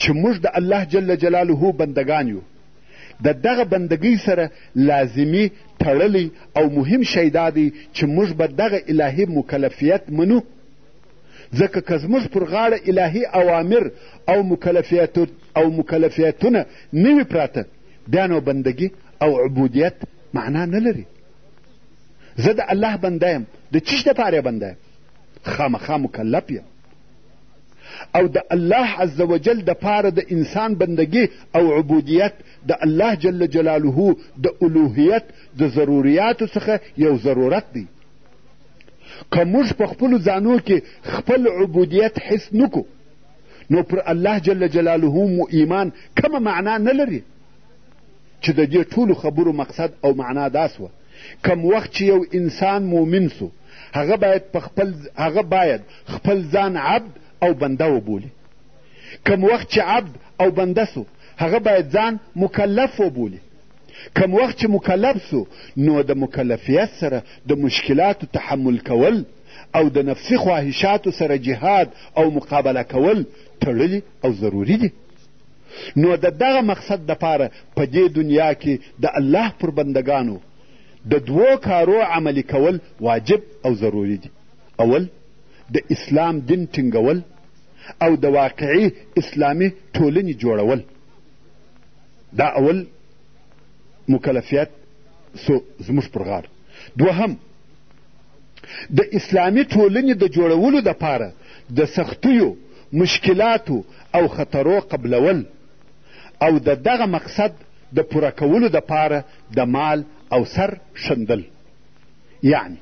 چې موږ د الله جل جلاله بندګان یو د دغه بندګۍ سره لازمي تړلی او مهم شی دا دی چې موږ به دغه الهي مکلفیت منو ځکه که زموږ پر غاړه الهي اوامر او مکلفیت او مکلفیتونه نه وي پراته بیا نو بندګي او عبودیت معنا نه لري زه د الله بنده یم د چیش دپاره بنده یم خامخا مکلف یم او د الله عز وجل د پاره د انسان بندګي او عبودیت د الله جل جلاله د الوهیت د ضروریاتو څخه یو ضرورت دی که موږ په خپلو ځانو کې خپل عبودیت حس نکو نو پر الله جل جلاله مو ایمان کمه معنا نه لري چې د دې ټولو خبرو مقصد او معنا دا سوه کم وخت چې یو انسان مؤمن سو هغه باید خپل هغه باید خپل ځان عبد او بنده وبولي کم وخت چې عبد او بنده سو هغه باید ځان مکلف وبولي کم وخت چې مکلف سو نو د مکلفیت سره د مشکلاتو تحمل کول او د نفسي خواهشاتو سره جهاد او مقابله کول تړلي او ضروري دي نو د دغه مقصد دپاره په دې دنیا کې د الله پر بندګانو د دوو کارو عملي کول واجب او ضروري دي، اول، د اسلام دین ټینګول او د واقعي اسلامي ټولنې جوړول، دا اول مکلفیت سو زموږ پر غاړه دوهم د اسلامي ټولنې د جوړولو دپاره د سختیو مشکلاتو او خطرو قبلول او د دغه مقصد د پوره کولو دپاره د مال او سر ښندل یعنی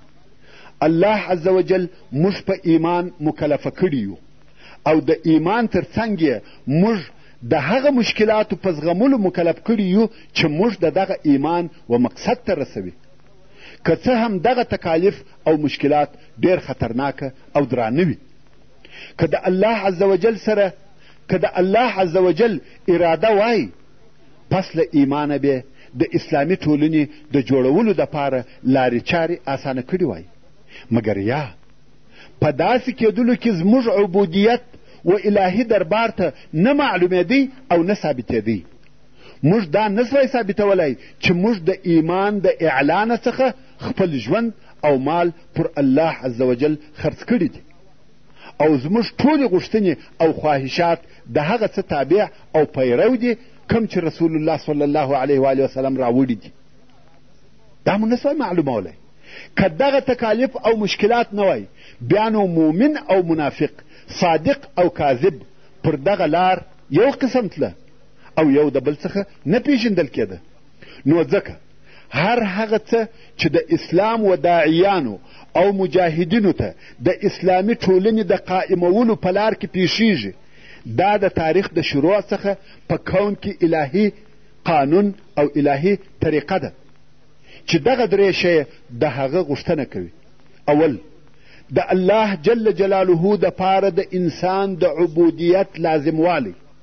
الله عز وجل موږ په ایمان مکلفه کړي یو او د ایمان تر څنګ یې موږ د هغه مشکلاتو په زغملو مکلف کړي یو چې موږ د دغه ایمان و مقصد ته رسوي که څه هم دغه تکالیف او مشکلات ډېر خطرناکه او درانه وي که د الله عز وجل سره که د الله عز وجل اراده وای پس له ایمانه به د اسلامي ټولنې د جوړولو دپاره لارې چارې اسانه کړې وای مګر یا په داسې کېدلو کې زموږ عبودیت و الهي دربار ته نه معلومېدی او نه ثابتېدی موږ دا نه سوای ثابتولی چې موږ د ایمان د اعلانه څخه خپل ژوند او مال پر الله عز وجل خرڅ کړي دي او زموږ ټولې غوښتنې او خواهشات د هغه څه تابع او پیرو دي کم چې رسول الله صلی الله علیه و علیه وسلم راوړي دي دا مو نسوای معلومولی که دغه تکالیف او مشکلات نه وای بیا نو مؤمن او منافق صادق او کاذب پر دغه لار یو قسم تله او یو د بل څخه نه پیژندل کېده نو ځکه هر هغه څه چې د اسلام و داعیانو او مجاهدینو ته د اسلامي ټولنې د قائمولو په لار کې پیښیږي دا د تاریخ د شروع څخه په کون کې الهي قانون او الهي طریقه ده چې دغه درې شی د هغه غوښتنه کوي اول د الله جل جلاله د پاره د انسان د عبودیت لازموالی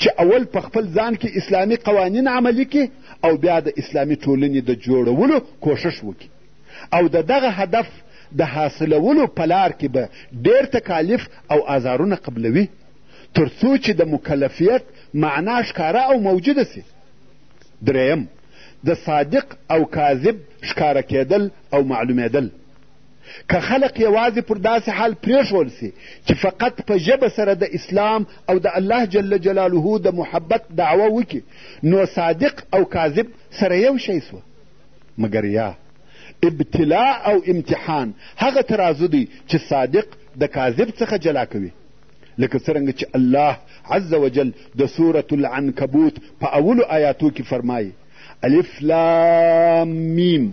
چې اول په خپل ځان کې اسلامي قوانین عملي کړي او بیا د اسلامي ټولنې د جوړولو کوښښ وکړي او د دغه هدف د حاصلولو په لار کې به ډېر تکالیف او آزارونه قبلوي تر څو چې د مکلفیت معنا ښکاره او موجوده سي دریم د صادق او کاذب ښکاره کېدل او معلومېدل که خلق یوازې پر داسې حال پرېښول سي چې فقط په ژبه سره د اسلام او د الله جل جلاله د محبت دعوه وکړي نو صادق او کاذب سره یو شی سوه مګر یا ابتلا او امتحان هغه ترازو دی چې صادق د کاذب څخه جلا کوي لکه څرنګه چې الله عز وجل د سورة العنکبوت په اولو آیاتو کې فرمایي الف لام میم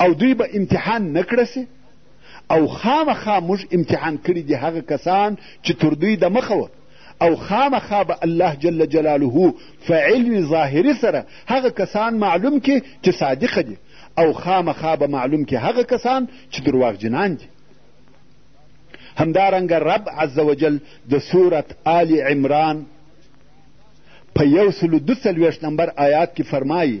او دوی به امتحان نه کړه سي او خامخا موږ امتحان کړي دي هغه کسان چې تر دوی د مخه وه او خامخا به الله جل جلاله په علم ظاهري سره هغه کسان معلوم کې چې صادقه دي او خامخا به معلوم کې هغه کسان چې درواغجنان دي همدارنګه رب عز وجل د سورت آل عمران په یو سلو دو څلوېښت نمبر آیات کې فرمایي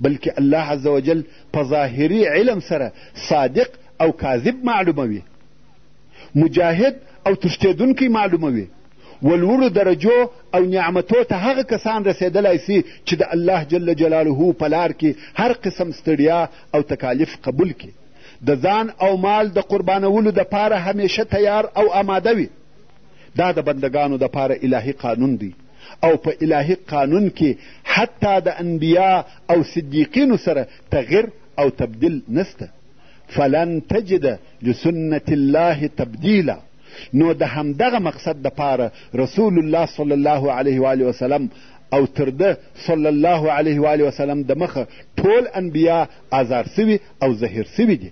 بلکې الله عز وجل په ظاهري علم سره صادق او کاذب معلوموي مجاهد او تښتېدونکی معلوموي و لوړو درجو او نعمتو ته هغه کسان رسېدلی سي چې د الله جل جلاله په لار کې هر قسم ستړیا او تکالیف قبول کړي د ځان او مال د قربانولو دپاره همیشه تیار او آماده وي دا د بندګانو دپاره الهي قانون دی او په الهي قانون کې حتی د انبیا او صدیقینو سره تغیر او تبدیل نسته فلن تجد لسنت الله تبدیلا نو د همدغه مقصد دپاره رسول الله صلی الله علیه و وسلم او تر ده صلی الله علیه و وسلم د مخه ټول انبیا ازار سوي او زهیر سوي دي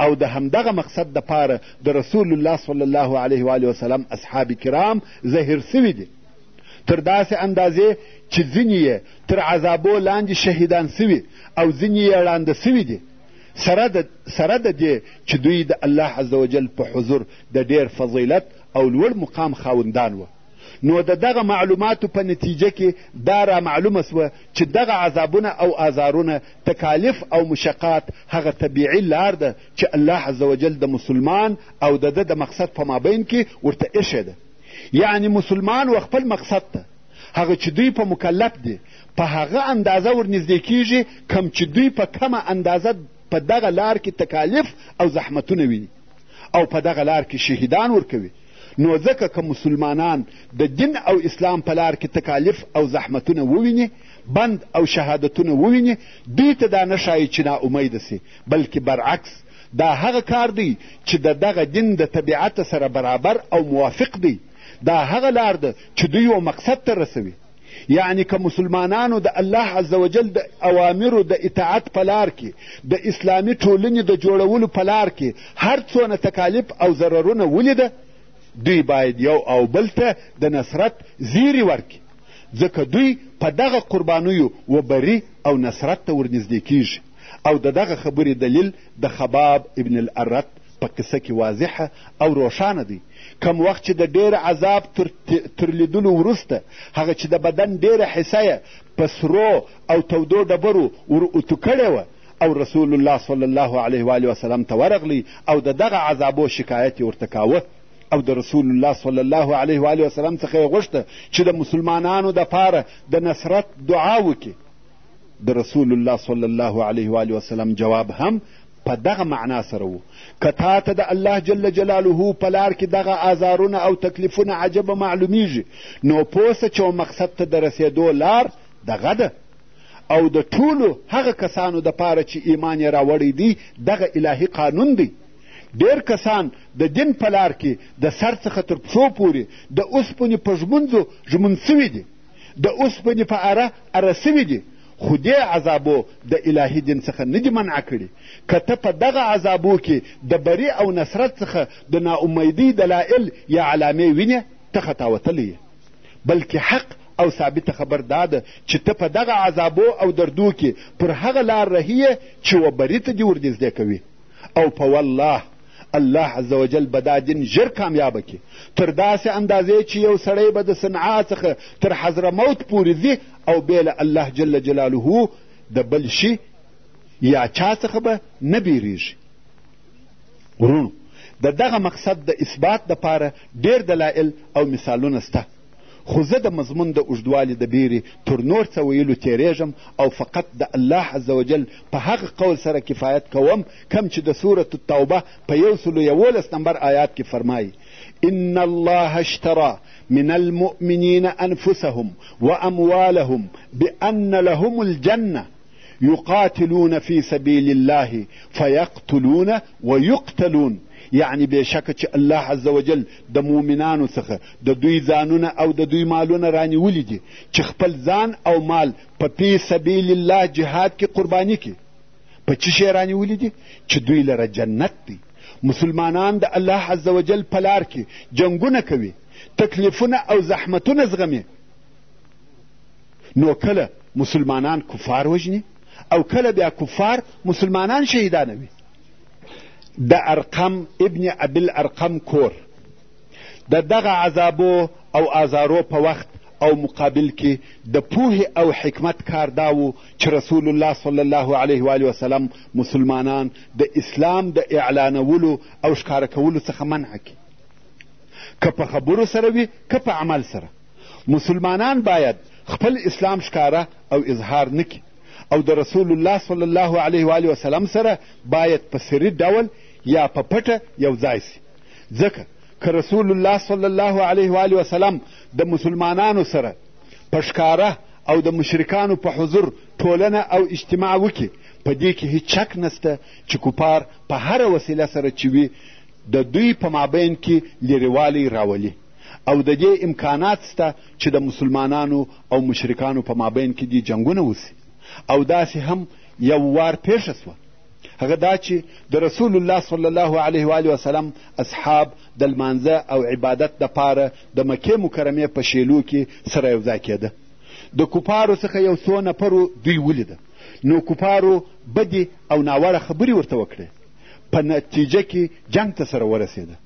او د همدغه مقصد دپاره د رسول الله صلی الله علیه و آله وسلم اصحاب کرام زهیر سوي دي تر داسې اندازې چې ځینې یې تر عذابو لاندې شهیدان سوي او ځینې یې ړانده سوي دي سره د دې چې دوی د الله عز وجل په حضور د ډېر فضیلت او لوړ مقام خاوندان وه نو د دغه معلوماتو په نتیجه کې دا رامعلومه سوه چې دغه عذابونه او آزارونه تکالیف او مشقات هغه طبیعي لار ده چې الله عز وجل د مسلمان او د ده د مقصد په مابین کې ورته ایښې ده یعنی مسلمان و خپل مقصد ته هغه چې دوی په مکلف دي په هغه اندازه ورنږدې کیږي کم چې دوی په کمه اندازه په دغه لار کې تکالیف او زحمتونه ویني او په دغه لار کې شهیدان ورکوي نو ځکه که مسلمانان د دین او اسلام په لار کې تکالیف او زحمتونه وویني، بند او شهادتونه وویني، دوی ته دا نه ښایي چې ناامیده شي، بلکې برعکس دا هغه کار دی چې د دغه دین د طبیعت سره برابر او موافق دی، دا هغه لار ده چې دوی و مقصد ته رسوي. یعنی که مسلمانانو د الله عز وجل د اوامرو د اطاعت په لار کې د اسلامي ټولنې د جوړولو په لار کې هر څونه تکالیف او ضررونه ولیده دوی باید یو او بل ته د نصرت زیری ورکړي ځکه دوی په دغه قربانیو و بری او نصرت ته ورنږدې کیږي او د دغه خبرې دلیل د خباب ابن الارت په قصه کې واضحه او روښانه دی کم وخت چې د ډېر عذاب تر, تر لیدلو وروسته هغه چې د بدن ډېره حصه یې په سرو او تودو ډبرو ور اوتو کړې وه او رسول الله صلی الله علیه و وسلم ته ورغلی او د دغه عذابو شکایت یې ورته کاوه او د رسول الله صلی الله علیه و علیه وسلم څخه یې غوښته چې د مسلمانانو دپاره د نصرت دعا وکړي د رسول الله صلی الله علیه و علیه وسلم جواب هم په دغه معنا سره وو که تا ته د الله جل جلاله په لار کې دغه آزارونه او تکلیفونه عجبه معلومیږي نو پوه سه چې مقصد ته د رسېدو لار دغه ده او د ټولو هغه کسانو د پاره چې ایمان یې راوړی دی دغه الهي قانون دی ډېر کسان د دین په لار کې د سر څخه تر پښو پورې د اوسپنې په ژمونځو ژمون سوي دي د اوسپنې په اره اره سوي دي خو دې عذابو د الهي دین څخه نه دي منع کړي که ته په دغه عذابو کې د بري او نصرت څخه د ناامیدۍ دلایل یا علامې وینې ته خطاوتلی یې بلکې حق او ثابته خبر دا ده چې ته په دغه عذابو او دردو کې پر هغه لار رهي یې چې و بري ته دې ورنږدې کوي او په والله الله عز وجل به دا دین ژر کامیابه کړي تر داسې اندازې چې یو سړی به د صنعا څخه تر حضرموت پورې ځي او بې له الله جل جلاله د بل شي یا چا څخه به نه بیریږي ورونو د دغه مقصد د اثبات دپاره ډېر دلایل او مثالونه سته خو زه د مضمون د اوږدوالي د بیرې تر نور څه ویلو تېرېږم او فقط د الله عز وجل په هغه قول سره کفایت کوم کم چې د سورة التوبه په یو سلو یولس نمبر آیات کې فرمایي ان الله اشترى من المؤمنين انفسهم واموالهم بان لهم الجنه يقاتلون في سبيل الله فيقتلون ويقتلون يعني بشك الله عز وجل د مؤمنانو څخه د دوی ځانونه او د دوی مالونه رانیولي دي چې خپل ځان او مال په پی سبیل الله جهاد کې قرباني کړي په څه شی رانیولي دي چې دوی لره جنت دی مسلمانان د الله عز وجل په لار کې جنګونه کوي تکلیفونه او زحمتونه زغمي نو کله مسلمانان کفار وژني او کله بیا کفار مسلمانان شهیدانوي د ارقم ابن ابل ارقم کور د دغه عذابو او آزارو په وخت او مقابل کې د پوهې او حکمت کار دا و چې رسول الله صلی الله علیه و علیه وسلم مسلمانان د اسلام د اعلانولو او ښکاره کولو څخه منع کړي که په خبرو سره وي که په عمل سره مسلمانان باید خپل اسلام ښکاره او اظهار نه کړي او د رسول الله صلی الله علیه و آله وسلم سره باید په سري ډول یا په پټه یو ځای سي ځکه که رسول الله صلی الله علیه و آله وسلم د مسلمانانو سره په ښکاره او د مشرکانو په حضور ټولنه او اجتماع وکړي په دې کې هیڅ شک نسته چې کفار په هره وسیله سره چې وي د دوی په مابین کې لیرېوالی راولي او د دې امکانات سته چې د مسلمانانو او مشرکانو په مابین کې دې جنګونه وسي او داسې هم یو وار پېښه سوه هغه دا چې د رسول الله صلی الله علیه و علیه وسلم اصحاب د لمانځه او عبادت دپاره د مکې مکرمې په شیلو کې سره یوځای کېده د کفارو څخه یو څو نفرو دوی ولیده نو کفارو بدې او ناوړه خبرې ورته وکړې په نتیجه کې جنګ ته سره ورسېده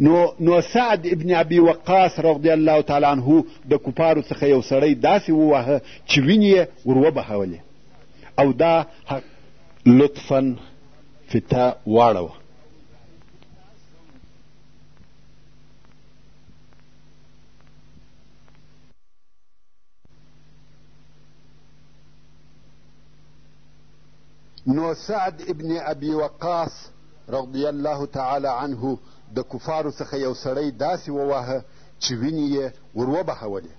نو نو سعد ابن ابي وقاص رضی الله تعالی عنه د کفارو څخه یو سړی داسې وواهه چې وینې یې وروبهولې او دا لطفا فتا واړوه نو سعد ابن ابي وقاص رضی الله تعالی عنه د کفارو څخه یو سړی داسې وواهه چې وینې یې ور وبهولې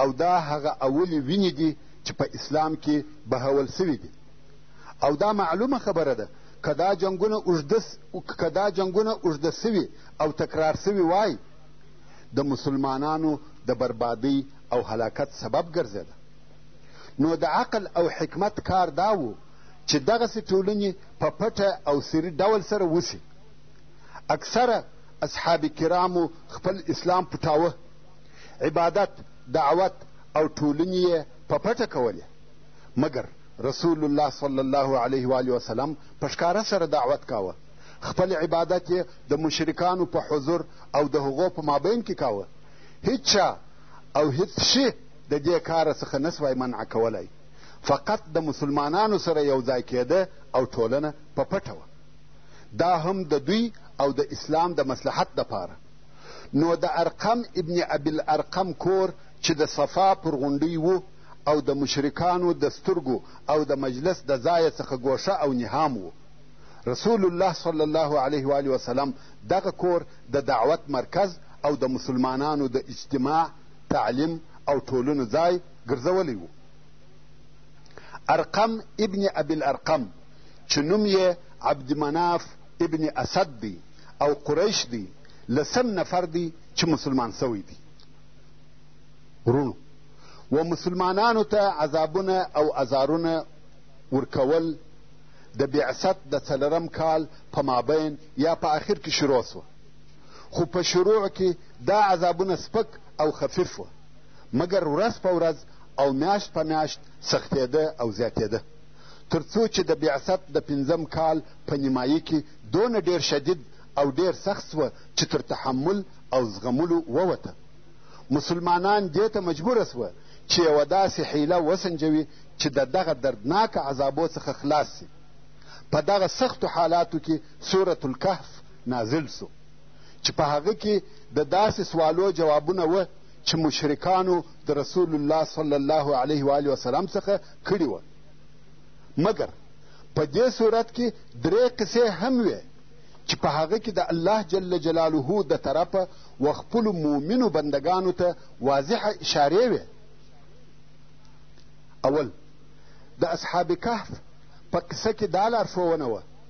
او دا هغه اولې وینې دي چې په اسلام کې بهول سوي دي او دا معلومه خبره ده که دا جنګونه اوږده که دا جنګونه اوږده سوي او تکرار سوي وای د مسلمانانو د بربادۍ او هلاکت سبب ګرځېده نو د عقل او حکمت کار دا و چې دغسې ټولنې په پټه او سري ډول سره وشي اکثره اصحاب کرامو خپل اسلام پټاوه عبادت دعوت او ټولنې یې په پټه کولې مګر رسول الله صلی الله علیه و وسلم په ښکاره سره دعوت کاوه خپل عبادت یې د مشرکانو په حضور او د هغو په مابین کې کاوه هیچا او هیڅ شي د دې کاره څخه نه سوای منع کولی فقط د مسلمانانو سره یو ځای کېده او ټولنه په پټه وه دا هم د دوی او د اسلام د مصلحت دپاره نو د ارقم ابن ابیالارقم کور چې د صفا پر غونډۍ و او د مشرکانو د سترګو او د مجلس د ځایه څخه ګوښه او نهام و رسول الله صلی الله علیه و آله وسلم دغه کور د دعوت مرکز او د مسلمانانو د اجتماع تعلیم او ټولنو ځای ګرځولی و ارقم ابن ابي الارقم چې نوم یې عبدمناف ابن اسد دی او قریش دی لسم نفر دی چې مسلمان سوی دی ورونو و مسلمانانو ته عذابونه او ازارونه ورکول د بعثت د څلرم کال په مابین یا په آخر کې شروع سوه خو په شروع کې دا عذابونه سپک او خفیف وه مګر ورځ په ورځ او میاشت په میاشت سختېده او زیاتېده تر څو چې د بعثت د پنځم کال په نیمایي کې دونه ډېر شدید او ډېر سخت سوه چې تر تحمل او زغملو ووته مسلمانان دې ته مجبوره سوه چې یوه داسې حیله وسنجوي چې د دغه دردناک عذابو څخه خلاص سي په دغه سختو حالاتو کې سورة الکهف نازل سو چې په هغه کې د داسې سوالو جوابونه وه چې مشرکانو د رسول الله صلی الله علیه و آله وسلم څخه کړي وه مګر په دې صورت کې درې قصې هم وې چې په هغه کې د الله جل جلاله د طرفه و خپلو مؤمنو بندګانو ته واضحه اشارې وې اول د اصحاب کهف په قصه کې دا لارښوونه وه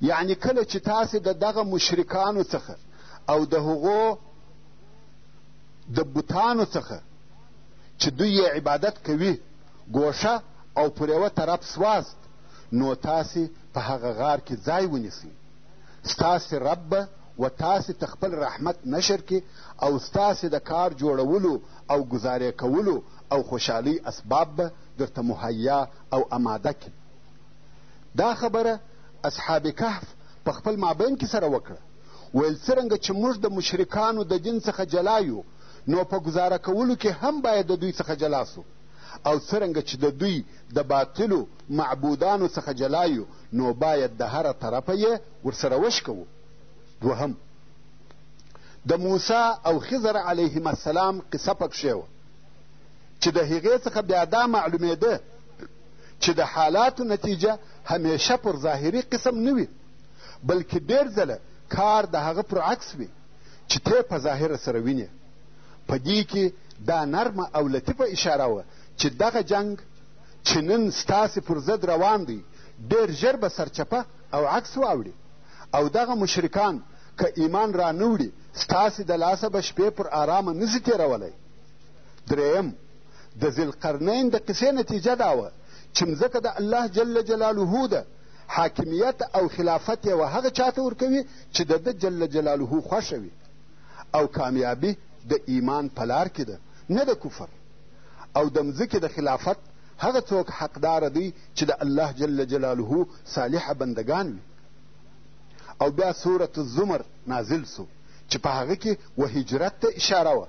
یعنی کله چې تاسې د دغه مشرکانو څخه او د هغو د بوتانو څخه چې دوی یې عبادت کوي ګوښه او پر یوه طرف سواست نو تاسې په هغه غار کې ځای ونیسئ ستاسې رب به و تاسې ته خپل رحمت نشر کړي او ستاسې د کار جوړولو او ګزارې کولو او خوشحالۍ اسباب به درته مهیا او اماده کړي دا خبره اصحاب کهف په خپل مابین کې سره وکړه ویل څرنګه چې موږ د مشرکانو د دین څخه جلا یو نو په ګزاره کولو کې هم باید د دوی څخه جلا سو او څرنګه چې د دوی د باطلو معبودانو څخه جلا یو نو باید د هره طرفه یې ورسره وشکوو دوهم د موسی او خضر علیهم السلام قصه پکښې وه چې د هغې څخه بیا دا معلومېده چې د حالاتو نتیجه همیشه پر ظاهري قسم نه وي بلکې ډېر ځله کار د هغه پر عکس وي چې ته په ظاهره سره وینې په دې کې دا نرمه او لطیفه اشاره وه چې دغه جنګ چې نن ستاسې پر ضد روان دی ډېر ژر به سرچپه او عکس واوړي او دغه مشرکان که ایمان را نه وړي ستاسې د لاسه به شپې پر آرامه نسی تېرولی درېیم د ذیلقرنین د قصې نتیجه دا وه چې مځکه د الله جل جلاله ده حاکمیت او خلافت یوه هغه چا ته ورکوي چې د ده جل جلاله خوښه وي او کامیابي د ایمان په لار کې ده نه د کفر او د مځکې د خلافت هغه څوک حقداره دی چې د الله جل جلاله صالحه بندگان وي او بیا سورة الزمر نازل سو چې په هغه کې و هجرت ته اشاره وه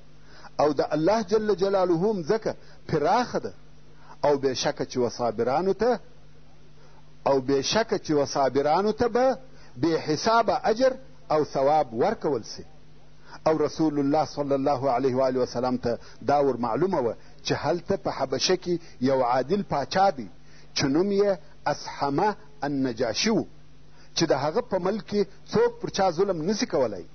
او د الله جل جلاله مځکه پراخه ده او بېشکه چې وصابرانو ته او بېشکه چې وصابرانو ته به بې حسابه اجر او ثواب ورکول سي او رسول الله صلی الله علیه و وسلم ته دا ور معلومه وه چې هلته په حبشه کې یو عادل پاچا دی چې نوم یې اسحمه النجاشي و چې د هغه په ملک کې څوک پر چا ظلم نسی کولای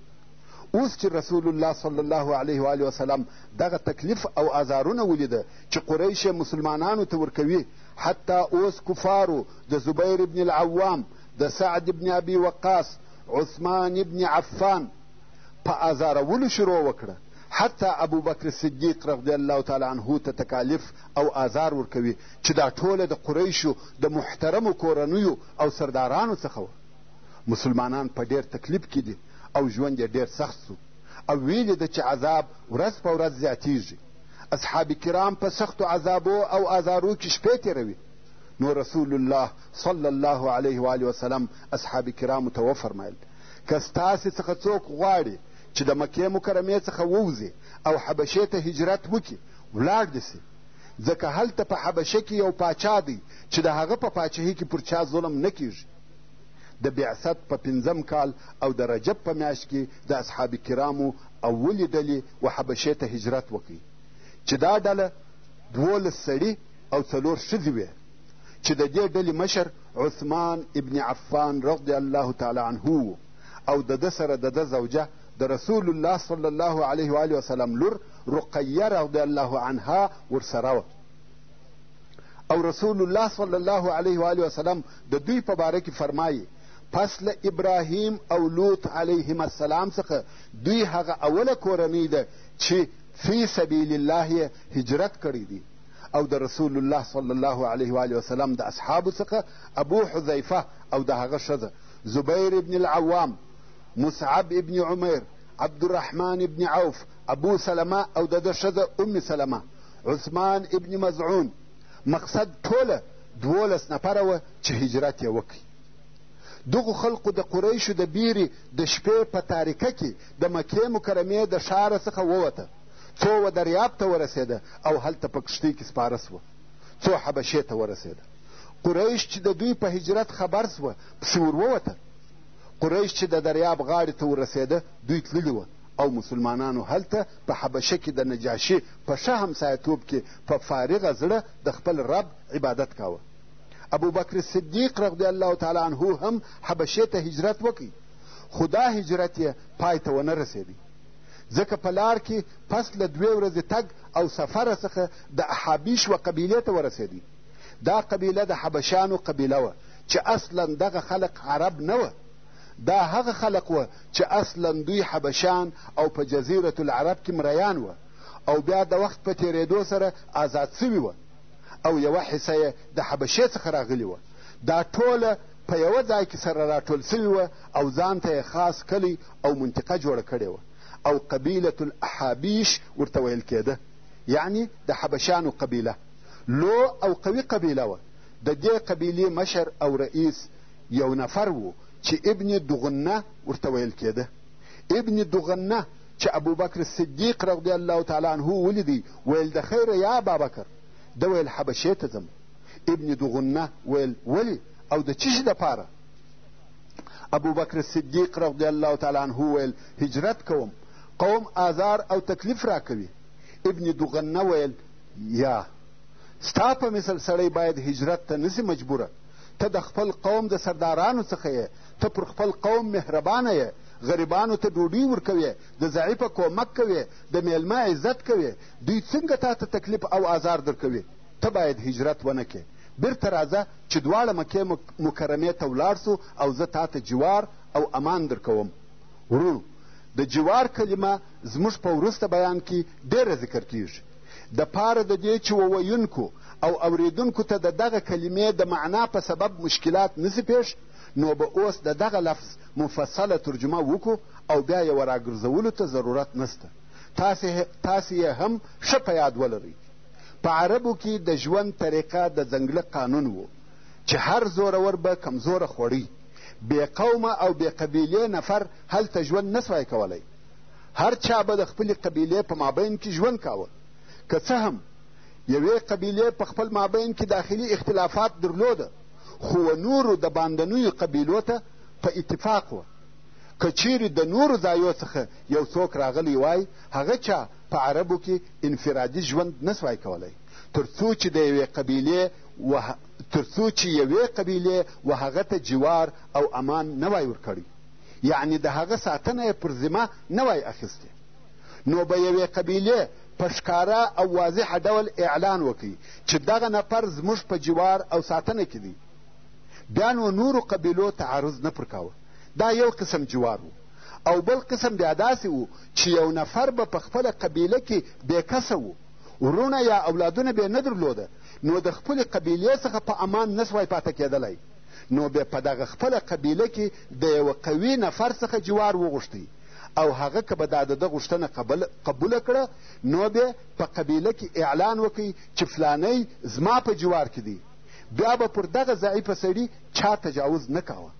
اوس چې رسول الله صلی الله علیه و آله وسلم دغه تکلیف او آزارونه ولیده چې قریش یې مسلمانانو ته ورکوي حتی اوس کفارو د زبیر ابن العوام د سعد ابن ابي وقاص عثمان ابن عفان په آزارولو شروع وکړه حتی ابوبکر صدیق رضی الله تعالی عنه ته تکالیف او آزار ورکوي چې دا ټوله د قریشو د محترمو کورنیو او سردارانو څخه وه مسلمانان په ډېر تکلیف کې دي او ژوند یې ډېر سخت شو او ویل یې ده چې عذاب ورځ په ورځ زیاتېږي. اصحاب کرام په سختو عذابو او آزارو کې شپې تېروي. نو رسول الله صلی الله علیه و آله وسلم اصحاب کرامو ته وفرمایل، که ستاسې څخه څوک غواړي چې د مکې مکرمې څخه ووځي او حبشې ته هجرت وکړي، ولاړ دې شي. ځکه هلته په حبشه کې یو پاچا دی چې د هغه په پاچهي کې پر چا ظلم نه کېږي. د بعثت په پنځم کال او د رجب په میاشت کې د اصحاب کرامو اولې ډلې و حبشې ته هجرت وکړ چې دا ډله دوولس سړي او څلور ښځې وې چې د دې ډلې مشر عثمان ابن عفان رضی الله تعالی عنه و او د ده سره د ده زوجه د رسول الله صلی الله علیه و آله وسلم لور رقیه رضی الله عنها ورسره وه او رسول الله صلی الله علیه و آله وسلم د دوی په باره کې فرمایي پس له ابراهیم او لوط علیهم السلام څخه دوی هغه اوله کورنۍ ده چې فی سبیل الله یې هجرت کړی دی او د رسول الله صلی الله علیه و وسلم د اصحابو څخه ابو حذیفه او د هغه ښځه زبیر ابن العوام مصعب ابن عمیر عبدالرحمن ابن عوف ابو سلمه او د ده ښځه ام سلمه عثمان ابن مزعون مقصد ټوله دوولس نفره وه چې هجرت یې وکړي دغو خلقو د قریشو د بیرې د شپې په تاریکه کې د مکې مکرمې د ښاره څخه ووته څو و دریاب ته ورسېده او هلته په کښتۍ کې سپاره سوه څو حبشې ته ورسېده قریش چې د دوی په هجرت خبر سوه پسې ور ووته قریش چې د دریاب غاړې ته ورسېده دوی تللي وه او مسلمانانو هلته په حبشه کې د نجاشي په ښه همسایه توب کې په فارغه زړه د خپل رب عبادت کاوه ابوبکر صدیق رضی الله تعالی عنه هم حبشې ته هجرت وکړي خو دا هجرت یې پای ته ونه رسېدی ځکه په لار کې پس له دوې ورځې تګ او سفره څخه د احابیش و قبیلې ته ورسېدی دا قبیله د حبشانو قبیله وه چې اصلا دغه خلق عرب نه وه دا هغه خلق وه چې اصلا دوی حبشان او په جزیرة العرب کې مریان وه او بیا د وخت په تېرېدو سره آزاد سوي وه او یوه حصه یې د حبشې څخه راغلي وه دا ټوله په یوه ځای کې سره راټول سوي وه او ځان ته یې خاص کلی او منطقه جوړه کړې وه او قبیلة الاحابیش ورته ویل کېده یعنی د حبشانو قبیله لو او قوي قبیله وه د دې قبیلې مشر او رئیس یو نفر و چې ابن دغنه ورته ویل کېده ابن دغنه چې ابوبکر صدیق رضی الله تعالی عنه ولیدی ویل د خیره یا ابابکر ده ویل حبشې ته ځم ابن دغنه ویل ولې او د چیشي دپاره ابوبکر صدیق رضی الله تعالی عنه ویل هجرت کوم قوم آزار او تکلیف راکوي ابن دغنه ویل یا ستا په مثل سړی باید هجرت ته نسی مجبوره ته د خپل قوم د سردارانو څخه یې ته پر خپل قوم مهربانه یې غریبانو ته ډوډۍ ورکوې د ضعیفه کومک کوې د میلمه عزت کوې دوی څنګه تا ته تکلیف او آزار درکوي ته باید هجرت ونه کې بیرته راځه چې دواړه مکې مکرمې ته ولاړ سو او زه تا ته جوار او امان درکوم وروڼو د جوار کلمه زموږ په وروسته بیان کې ډېره ذکر کیږي د پاره د دې چې وویونکو او اورېدونکو ته د دغه کلمې د معنا په سبب مشکلات نه شي پېښ نو به اوس د دغه لفظ مفصله ترجمه وکړو او بیا یې وراګرځولو ته ضرورت نسته تاسې یې هم ښه په یاد ولرئ په عربو کې د ژوند طریقه د ځنګله قانون و چې هر زورور به کمزوره خوړی بې قومه او بې قبیلې نفر هلته ژوند نه سوای کولی هر چا به د خپلې قبیلې په مابین کې ژوند کاوه که څه هم یوې قبیلې په خپل مابین کې داخلي اختلافات درلوده خو و نورو د باندنیو قبیلو ته په اتفاق وه که چیرې د نورو ځایو څخه یو څوک راغلی وای هغه چا په عربو کې انفرادي ژوند نه سوای کولی تر څو چې د یوې قبیلې و تر څو چې یوې قبیلې و هغه ته جوار او امان نه وای ورکړی یعنې د هغه ساتنه یې پر ذمه نه وای اخیستې نو به یوې قبیلې په ښکاره او واضح ډول اعلان وکړي چې دغه نفر زموږ په جوار او ساتنه کې دی بیا نو نورو قبیلو تعرض نه پر کاوه دا یو قسم جوار و او بل قسم بیا داسې و چې یو نفر به په خپله قبیله کې بې کسه و وروڼه یا اولادونه بې نه درلوده نو د خپلې قبیلې څخه په امان نه سوای پاته کېدلی نو بیا په دغه خپله قبیله کې د یوه قوي نفر څخه جوار وغوښتی او هغه که به دا د ده غوښتنه قبوله کړه نو بیا په قبیله کې اعلان وکړي چې فلانی زما په جوار کې دی بیا به پر دغه ضعیفه سړي چا تجاوز نه کاوه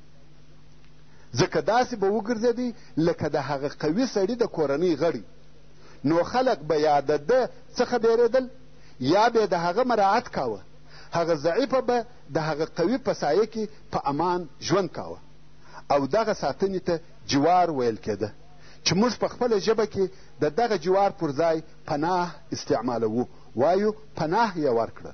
ځکه داسې به وګرځېدی لکه د هغه قوي سړي د کورنۍ غړی نو خلک به یا د ده څخه بیرېدل یا به د هغه مراعت کاوه هغه ضعیفه به د هغه قوي په سایه کې په امان ژوند کاوه او دغه ساتنې ته جوار ویل کېده چې موږ په خپله ژبه کې د دغه جوار پر ځای پناه استعمالوو وایو پناه یې ورکړه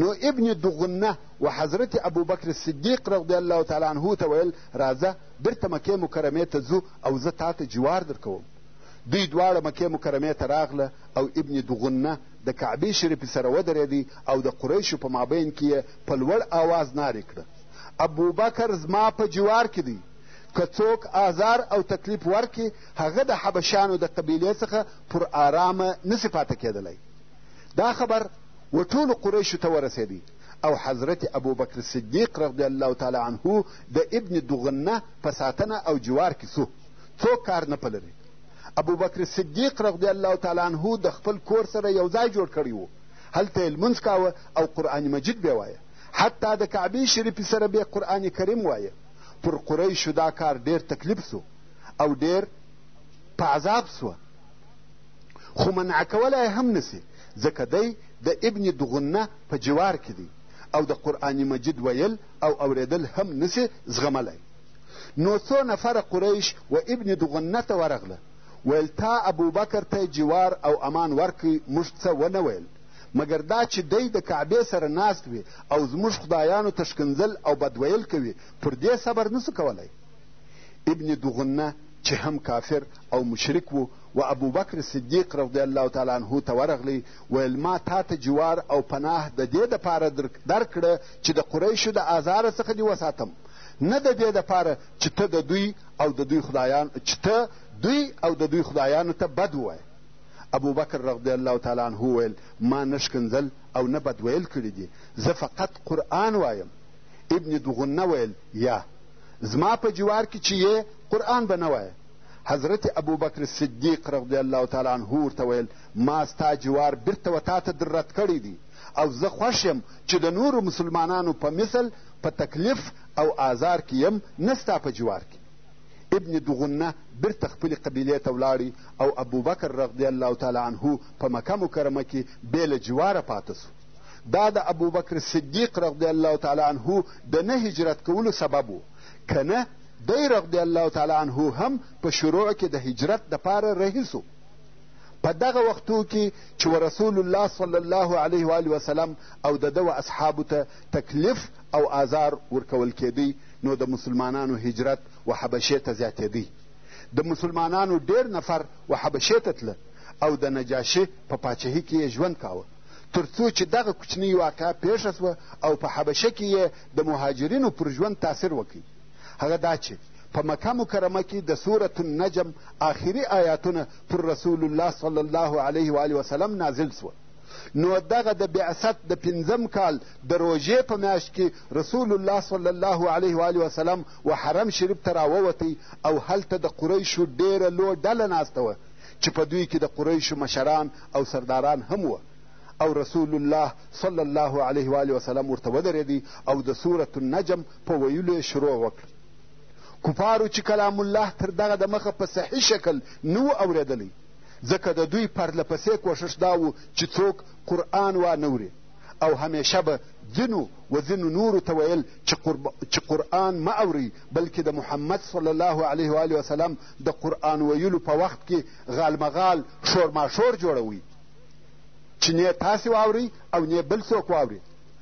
نو ابن دغنه و حضرت ابوبکر صدیق رضی الله تعالی عنه ته ویل راځه بیرته مکې مکرمې ته ځو او زه تا ته جوار درکوم دوی دواړه مکې مکرمې ته راغله او ابن دغنه د کعبې شریفې سره ودرېدی او د قریشو په مابین کې یې په لوړ آواز نارې کړه، ابوبکر زما په جوار کې دی، که څوک آزار او تکلیف ورکړي، هغه د حبشیانو د قبیلې څخه پر آرامه نه شي پاته کېدلی. دا خبر و ټولو قریشو ته ورسېدی او حضرت ابوبکر صدیق رضی الله تعالی عنه د ابن دغنه په ساتنه او جوار کې شو، څوک کار نه پلري. ابوبکر صدیق رضی الله تعالی عنه د خپل کور سره یو ځای جوړ کړی و هلته یې لمونځ کاوه او قرآن مجید بې وایه حتی د کعبې شریفې سره بې قرآن کریم وایه پر قریشو دا کار ډېر تکلیف سو او ډېر په عذاب سوه خو منع کولی هم نسی ځکه دی د ابن دغنه په جوار کې دی او د قرآن مجید ویل او اورېدل هم نه سي زغملی نو څو نفره قریش و ابن دغنه ته ورغله ویل تا ابوبکر ته جوار او امان ورکړئ موږ څه ونه ویل مګر دا چې دی د کعبې سره ناست وي او زموږ خدایانو ته ښکنځل او بدویل کوي پر دې صبر نسو کولی ابن دغنه چې هم کافر او مشرک و و ابوبکر صدیق رضی الله تعالی عنه ته ورغلی ویل ما تا ته جوار او پناه د دې دپاره درکړه چې د قریشو د آزاره څخه دې وساتم نه د دې دپاره چې ته د دوی او د دوی خدایان چې ته دوی او د دوی خدایانو ته بد ووایې ابوبکر رضی الله تعالی عنه وویل ما نه ښکنځل او نه بد ویل کړي دي زه فقط قرآن وایم ابن دغنه ویل یا زما په جوار کې چې یې قرآن به نه وایه حضرت ابوبکر صدیق رضی الله تعالی عنه ورته ویل ما ستا جوار بیرته و تا ته در رد کړی دی او زه خوښ یم چې د نورو مسلمانانو په مثل په تکلیف او آزار کې یم نه ستا په جوار کې. ابن دغنه بیرته خپلې قبیلې ته ولاړی او ابوبکر رضی الله تعالی عنه په مکه مکرمه کې بې له جواره پاته سو. دا د ابوبکر صدیق رضی الله تعالی عنه د نه هجرت کولو سبب و که نه دی رضی الله تعالی عنه هم په شروع کې د هجرت دپاره رهي سو. په دغه وختو کې چې و رسول الله صلی الله علیه و آله وسلم او د ده و اصحابو ته تکلیف او آزار ورکول کېدی نو د مسلمانانو هجرت و حبشې ته زیاتېدی د مسلمانانو ډېر نفر و حبشې ته تله او د نجاشي په پاچهي کې یې ژوند کاوه تر څو چې دغه کوچنۍ واقعه پېښه سوه او په حبشه کې یې د مهاجرینو پر ژوند تاثیر وکړي هغه دا چې په مکه مکرمه کې د سورة النجم آخري آیاتونه پر رسول الله صلی الله علیه و آله وسلم نازل سوه نو دغه د بعثت د پنځم کال د روژې په میاشت کې رسول الله صلی الله علیه و آله وسلم و حرم شریف ته راووتی او هلته د قریشو ډېره لو ډله ناسته وه چې په دوی کې د قریشو مشران او سرداران هم وه او رسول الله صلی الله علیه و آله وسلم ورته ودرېدی او د سورة النجم په ویلو یې شروع وکړه کفارو چې کلام الله تر دغه د مخه په صحیح شکل نه و اورېدلی ځکه د دوی پرله پسې کوښښ دا و چې څوک قرآن وانوري او همیشه به ځینو و ځینو نورو ته ویل چې, قرب... چې قرآن مه اورئ بلکې د محمد صلی الله علیه و وسلم د قرآن ویلو په وخت کې غالمغال شورماشور جوړوئ چې نه تاسې واورئ او نه بل څوک واوري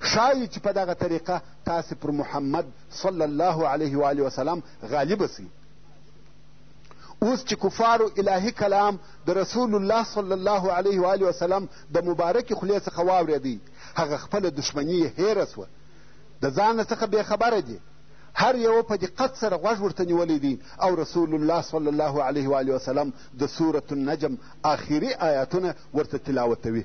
ښايي چې په دغه طریقه تاسې پر محمد صلی الله علیه و آله وسلم غالبه شئ اوس چې کفارو الهي کلام د رسول الله صلی الله علیه و آله وسلم د مبارکې خولې څخه واورېدی هغه خپله دښمني یې هېره سوه د ځانه څخه بې خبره دي هر یوه په دقت سره غوږ ورته نیولی دی او رسول الله صلی الله علیه و آله وسلم د سورة النجم آخري آیاتونه ورته تلاوتوي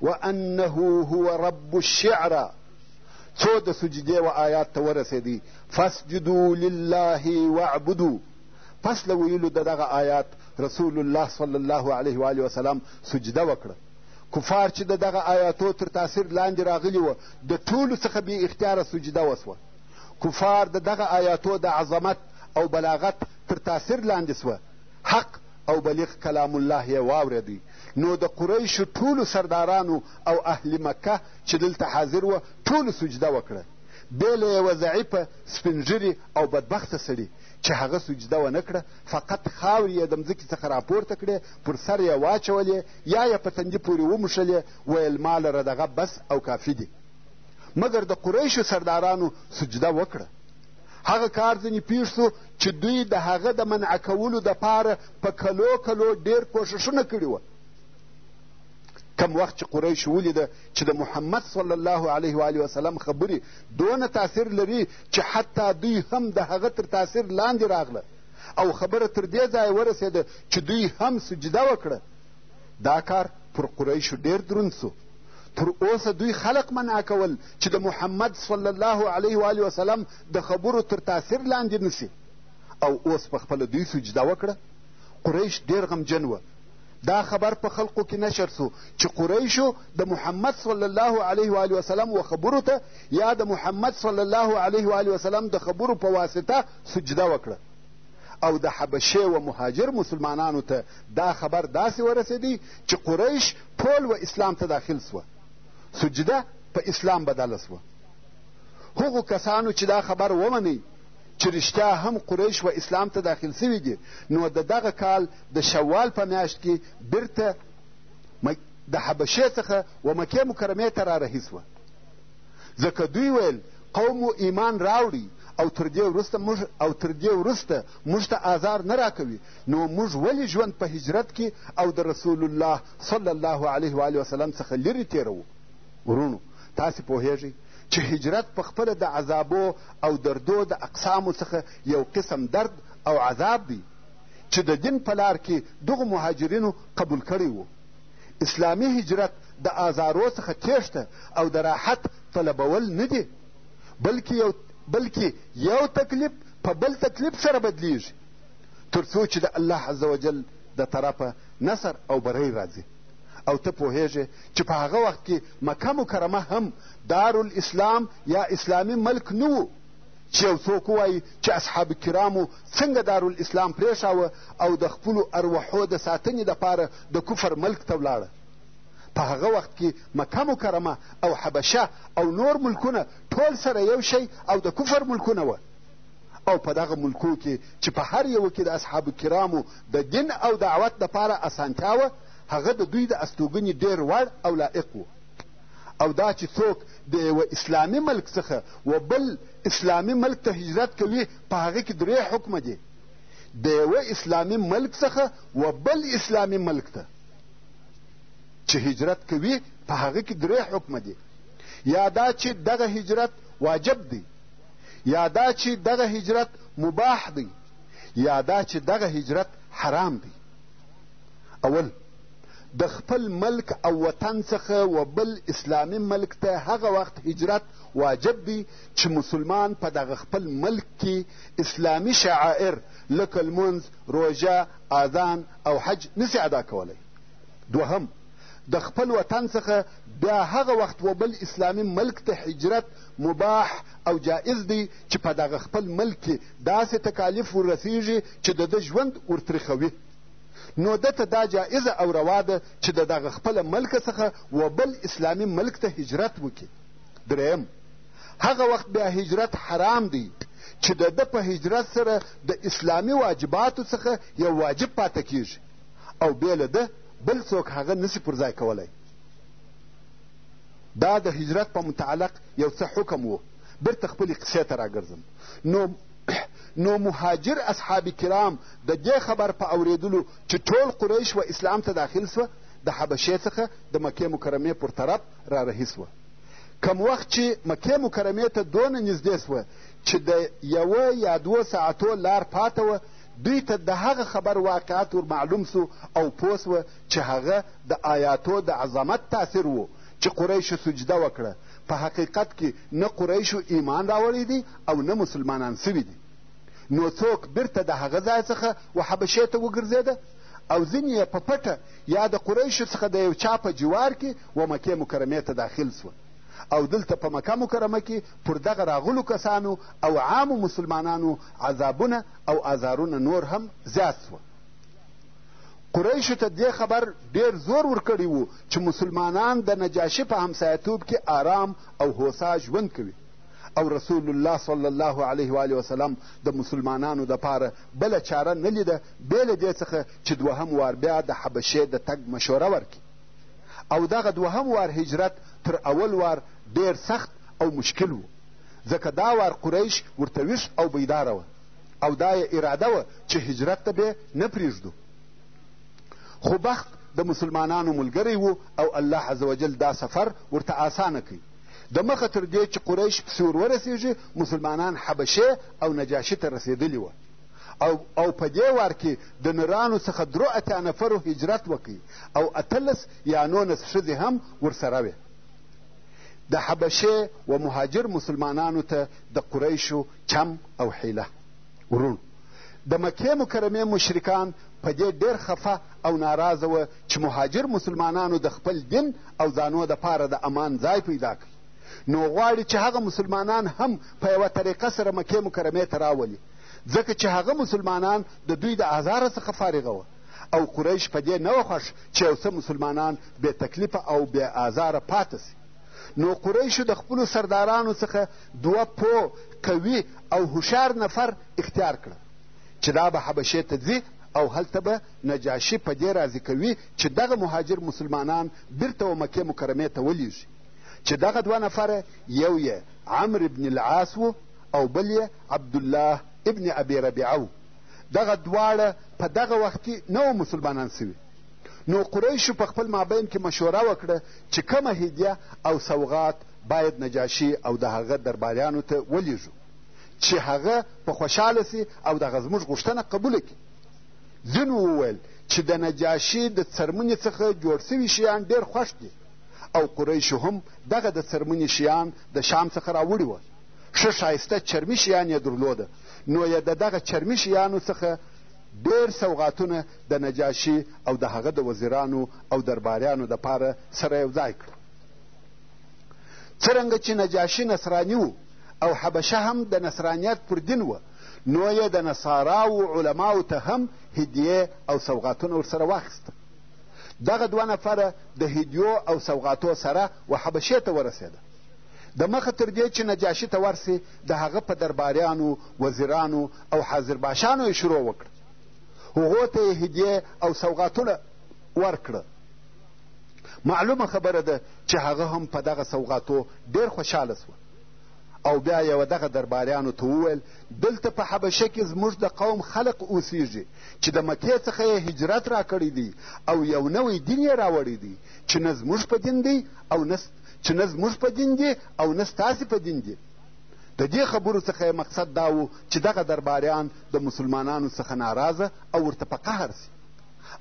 وانه هو رب الشعرا څو د سجدې و آیات ته ورسېدی فاسجدو لله واعبدو پس له ویلو د دغه آیات رسول الله صلی الله علیه و آله وسلم سجده وکړه کفار چې د دغه آیاتو تر تاثیر لاندې راغلي وه د ټولو څخه بې اختیاره سجده وسوه کفار د دغه آیاتو د عظمت او بلاغت تر تاثیر لاندې سوه حق او بلیغ کلام الله یې واورېد نو د قریشو ټولو سردارانو او اهل مکه چې دلته حاضر وه ټولو سجده وکړه بې له یوه ضعیفه سپینږیري او بدبخته سړي چې هغه سجده ونه کړه فقط خاورې یې د مځکې څخه راپورته کړې پر سر یې واچولې یا یې په تندي پورې وموښلې ویل ما لره دغه بس او کافي دي مګر د قریشو سردارانو سجده وکړه هغه کار ځینې پیښ شو چې دوی د هغه د منع کولو دپاره په کلو کلو ډېر کوښښونه کړي وه کم وخت چې قریشو ولیده چې د محمد صلی الله علیه و وسلم خبرې دونه تاثیر لري چې حتی دوی هم د هغه تر تاثیر لاندې راغله او خبره تر دې ځایه ورسېده چې دوی هم سجده وکړه دا کار پر قریشو ډېر دروند سو تر اوسه دوی خلق منع کول چې د محمد صلی الله علیه و آله وسلم د خبرو تر تاثیر لاندې نسی او اوس په خپله دوی سجده وکړه قریش ډېر غمجن وه دا خبر په خلقو کې نشر سو چې قریشو د محمد صلی الله علیه و آله وسلم و خبرو ته یا د محمد صلی الله علیه و آله وسلم د خبرو په واسطه سجده وکړه او د حبشې و مهاجر مسلمانانو ته دا خبر داسې ورسېدی چې قریش ټول و اسلام ته داخل سوه سجده په اسلام بدله سوه هغو کسانو چې دا خبر ومنئ چې رښتیا هم قریش و اسلام ته داخل سوي دي نو د دغه کال د شوال په میاشت کې بیرته د حبشې څخه و مکې مکرمې ته رارهي سوه ځکه دوی ویل قوم مو ایمان راوړي او تر دې وروسته موږ او تر دې وروسته موږ ته آزار نه راکوي نو موږ ولې ژوند په هجرت کې او د رسول الله صلی الله علیه و علیه وسلم څخه لرې تېروو وروڼو تاسې پوهېږئ چې هجرت په خپله د عذابو او دردو د اقسامو څخه یو قسم درد او عذاب دی چې د دین په لار کې دغو مهاجرینو قبول کړی و اسلامي هجرت د آزارو څخه تېښته او د راحت طلبول نه دي، بلکې یو بلکې یو تکلیف په بل تکلیف سره بدلیږي، تر څو چې د الله عزوجل د طرفه نصر او بری راځي او ته پوهېږې چې په هغه وخت کې مکه مکرمه هم دارالاسلام یا اسلامي ملک نه و، چې یو څوک ووایي چې اصحاب کرامو څنګه دارالاسلام پرېښاوه او د خپلو اروحو د ساتنې دپاره د کفر ملک ته ولاړه په هغه وخت کې مکه مکرمه او حبشه او نور ملکونه ټول سره یو شی او د کفر ملکونه وه او په دغه ملکو کې چې په هر یوه کې د اصحاب کرامو د دین او دعوت دپاره اسانتیا وه هغه د دوی د استوګنې ډېر وړ او لایق و او دا چې څوک د یوه اسلامي ملک څخه و بل اسلامي ملک ته هجرت کوي په هغه کې درې حکمه دي د یوه اسلامي ملک څخه و بل اسلامي ملک ته چې هجرت کوي په هغه کې درې حکمه دي یا دا چې دغه هجرت واجب دی یا دا چې دغه هجرت مباح دی یا دا چې دغه هجرت حرام دی اول د خپل ملک او وطن څخه و بل اسلامي ملک ته هغه وخت هجرت واجب دی چې مسلمان په دغه خپل ملک کې اسلامي شعائر لکه لمونځ، روژه، اذان او حج نسي ادا کولی. دوهم، د خپل وطن څخه بیا هغه وخت و بل اسلامي ملک ته هجرت مباح او جائز دی چې په دغه خپل ملک کې داسې تکالیف ورسېږي چې د ده ژوند ورتریخوي. نو ده ته دا جائزه او روا ده چې د دغه خپله ملکه څخه و بل اسلامي ملک ته هجرت وکړي دریم هغه وخت بیا هجرت حرام دی چې د ده په هجرت سره د اسلامي واجباتو څخه یو واجب پاته کیږي او بې له ده بل څوک هغه نسی پر ځای کولی دا د هجرت په متعلق یو څه حکم و بیرته خپلې قصې ته راګرځم نو نو مهاجر اصحاب کرام د دې خبر په اورېدلو چې ټول قریش و اسلام ته داخل سوه د حبشې څخه د مکې مکرمې پر طرف را رهي سوه کم وخت چې مکې مکرمې ته دونه نږدې سوه چې د یوه یا دوو ساعتو لار پاته وه دوی ته د هغه خبر واقعیت ور معلوم سو او پوه سوه چې هغه د آیاتو د عظمت تاثیر و چې قریشو سجده وکړه په حقیقت کې نه قریشو ایمان راوړی دی او نه مسلمانان سوي دي نو څوک بیرته د هغه ځای څخه و حبشې ته وګرځېده او ځینې یې په پټه یا د قریشو څخه د یو چا په جوار کې و مکې مکرمې ته داخل سوه او دلته په مکه مکرمه کې پر دغه راغلو کسانو او عامو مسلمانانو عذابونه او آزارونه نور هم زیات سوه قریشو ته دې خبر ډېر زور ورکړی و چې مسلمانان د نجاشي په همسایتوب کې آرام او هوسا ژوند کوي او رسول الله صلی الله علیه و آله وسلم د مسلمانانو دپاره بله چاره نه لیده بې له دې څخه چې دوهم وار بیا د حبشې د تګ مشوره ورکړي او دغه دوهم وار هجرت تر اول وار ډېر سخت او مشکل و ځکه دا وار قریش ورته ویښ او بیداره وه او دا یې اراده وه چې هجرت ته بې نه پرېږدو خو بخت د مسلمانانو ملګری و او الله عز وجل دا سفر ورته آسانه کوي د مخه تر دې چې قریش پسې ور ورسېږي مسلمانان حبشې او نجاشي ته رسېدلي وه او او په دې وار کې د نرانو څخه درو اتیا نفرو هجرت وکړ او اتلس یا نولس ښځې هم ورسره وې د حبشې و مهاجر مسلمانانو ته د قریشو چم او حیله ورونو د مکې مکرمې مشرکان په دې ډېر خفه او ناراضه وه چې مهاجر مسلمانانو د خپل دین او ځانو دپاره د امان ځای پیدا کړي نو غواړي چې هغه مسلمانان هم په یوه طریقه سره مکې مکرمې ته راولي ځکه چې هغه مسلمانان د دوی د ازاره څخه فارغه وه او قریش په دې نه وه خوښ چې یو څه مسلمانان بې تکلیفه او بې ازاره پاته سي نو قریشو د خپلو سردارانو څخه دوه پو قوي او هوښیار نفر اختیار کړه چې دا به حبشې ته ځي او هلته به نجاشي په دې راضي کوي چې دغه مهاجر مسلمانان بیرته و مکې مکرمې ته ولیږي چې دغه دوه نفره یو یې عمرو بن العاص و او بل یې عبدالله ابن ابي ربیعه و دغه دواړه په دغه وخت کې نه و مسلمانان سوي نو قریشو په خپل مابین کې مشوره وکړه چې کومه هدیه او سوغات باید نجاشي او د هغه درباریانو ته ولیږو چې هغه په خوشحاله سي او دغه زموږ غوښتنه قبوله کړي ځینو وویل چې د نجاشي د څرمنې څخه جوړ شوي شیان ډېر خوښ دي او قریشو هم دغه د څرمنې شیان د شام څخه راوړي وه ښه ښایسته چرمي شیان یې درلوده نو یې د دغه چرمي شیانو څخه ډېر سوغاتونه د نجاشي او د هغه د وزیرانو او درباریانو دپاره سره یو ځای کړل څرنګه چې نجاشي نصراني و او حبشه هم د نصرانیت پر دین وه نو یې د نصاراو علماو ته هم هدیې او سوغاتونه ورسره واخیسته دغه دوه نفره د هدیو او سوغاتو سره و حبشې ته ورسېده د مخه تر دې چې نجاشي ته ورسي د هغه په درباریانو وزیرانو او حاضرباشانو یې شروع وکړه هغو ته یې هدیې او سوغاتونه ورکړه معلومه خبره ده چې هغه هم په دغه سوغاتو ډېر خوشحاله سوه او بیا یې دغه درباریانو ته وویل دلته په حبشه کې زموږ د قوم خلق اوسیږي چې د مکې څخه یې هجرت راکړی دی او یو نوی دین یې راوړی دی چې نه زموږ په دین دی او نه چې نه زموږ په دین دی او نه ستاسې په دین دی د دې خبرو څخه یې مقصد دا و چې دغه درباریان د مسلمانانو څخه ناراضه او ورته په قهر سي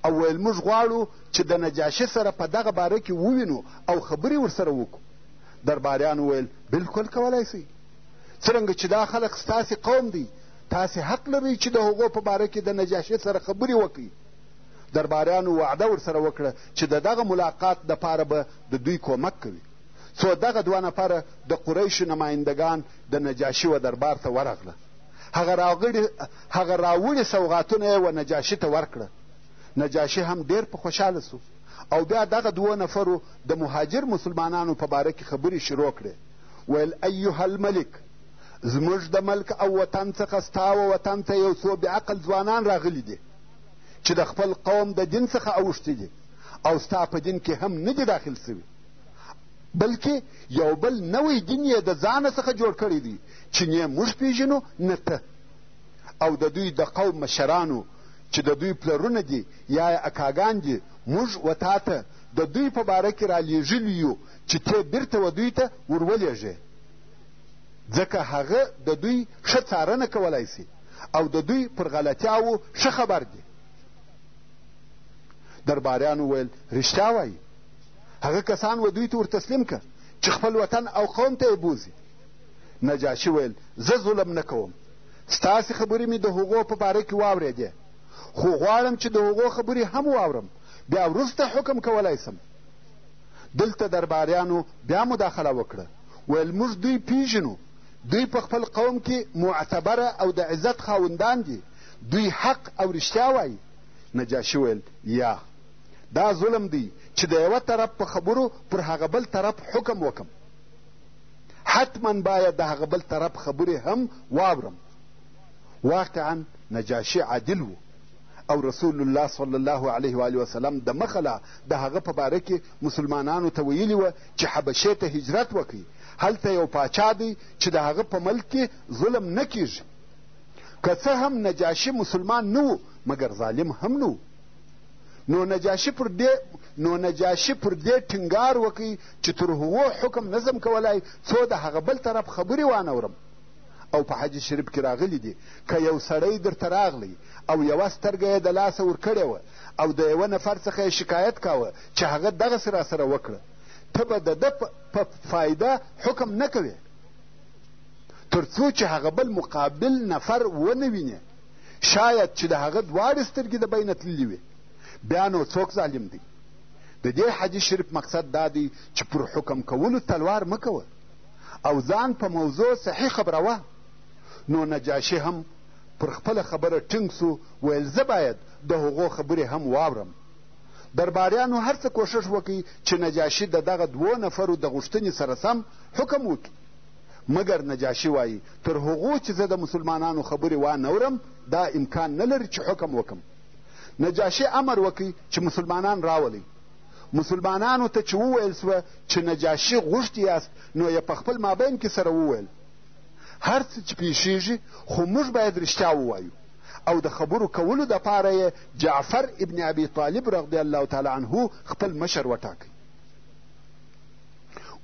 او ویل موږ غواړو چې د نجاشي سره په دغه باره کې ووینو او خبرې ورسره وکړو درباریان وویل بلکل کولای سئ څرنګه چې دا خلک ستاسې قوم دی تاسې حق لرئ چې د هغو په باره کې د نجاشي سره خبرې وکړئ درباریانو وعده ورسره وکړه چې د دغه ملاقات دپاره به د دوی کمک کوي څو دغه دوه نفره د قریشو نمایندګان د نجاشي و دربار ته ورغله هغه راغړي هغه راوړي سوغاتونه یې و نجاشي ته ورکړه نجاشي هم ډېر په خوشحاله سو او بیا دغه دوو نفرو د مهاجر مسلمانانو په باره کې خبرې شروع کړې ویل ایها الملک زموږ د ملک او وطن څخه ستا و وطن ته یو څو بېعقل ځوانان راغلي دي چې د خپل قوم د دین څخه اوښتي دي او ستا په دین کې هم نه دي داخل سوي بلکې یو بل نوی دین یې د ځانه څخه جوړ کړی دی چې نه موږ پېژنو نه ته او د دوی د قوم مشرانو چې د دوی پلرونه دي یا یې اکاګان دي موږ و تا ته د دوی په باره کې رالیږلي یو چې ته بیرته و دوی ته ورولېږې ځکه هغه د دوی ښه څارنه کولای سي او د دوی پر غلطیاوو ښه خبر دي درباریانو ویل رښتیا وایي هغه کسان و دوی ته ورتسلیم که چې خپل وطن او قوم ته یې بوځي نجاشي ویل زه ظلم نه کوم ستاسې خبرې مې د هغو په باره کې واورېدې، خو غواړم چې د هغو خبرې هم واورم، بیا وروسته حکم کولای شم. دلته درباریانو بیا مداخله وکړه، ویل موږ دوی پیژنو، دوی په خپل قوم کې معتبره او د عزت خاوندان دي، دوی حق او رښتیا وایي. نجاشي ویل یا دا ظلم دی چې د یوه طرف په خبرو پر هغه بل طرف حکم وکم. حتما باید د هغه بل طرف خبرې هم واورم واقعا نجاشي عادل و او رسول الله صلی الله علیه و وسلم د مخه لا د هغه په باره کې مسلمانانو ته ویلي وه چې حبشې ته هجرت وکړي هلته یو پاچا دی چې د هغه په ملک کې ظلم نه کیږي که څه هم نجاشي مسلمان نه و مګر ظالم هم نه نو نجاشي پر دې نو نجاشي پر دې ټینګار وکړي چې تر هغو حکم نه ځم کولای څو د هغه بل طرف خبرې وانورم او په حج شریف کې راغلي دي که یو سړی درته راغلی او یوه سترګه یې د لاسه ورکړې وه او د یوه نفر څخه یې شکایت کاوه چې هغه دغسې راسره وکړه ته به د ده په فایده حکم نه کوې تر څو چې هغه بل مقابل نفر ونه وینې شاید چې د هغه دواړې سترګې د بینه تللي وي بیا نو څوک ظالم دی د دې حدیث شریف مقصد دا دی چې پر حکم کولو تلوار مه کوه او ځان په موضوع صحیح خبروه نو نجاشي هم پر خپله خبره ټینګ سو ویل زه باید د هغو خبرې هم واورم درباریانو هر څه کوښښ وکړي چې نجاشي د دغه دوو نفرو د غوښتنې سره سم حکم وکړي مګر نجاشي وایي، تر هغو چې زه د مسلمانانو خبرې وانه ورم دا امکان نه لري چې حکم وکړم. نجاشي امر وکړ چې مسلمانان راولئ. مسلمانانو ته چې وویل سوه چې نجاشي غوښتي یاست نو یې په خپل مابین کې سره وویل هر څه چې پیښیږي خو موږ باید رښتیا ووایو او د خبرو کولو دپاره یې جعفر ابن ابي طالب رضی الله تعالی عنه خپل مشر وټاکئ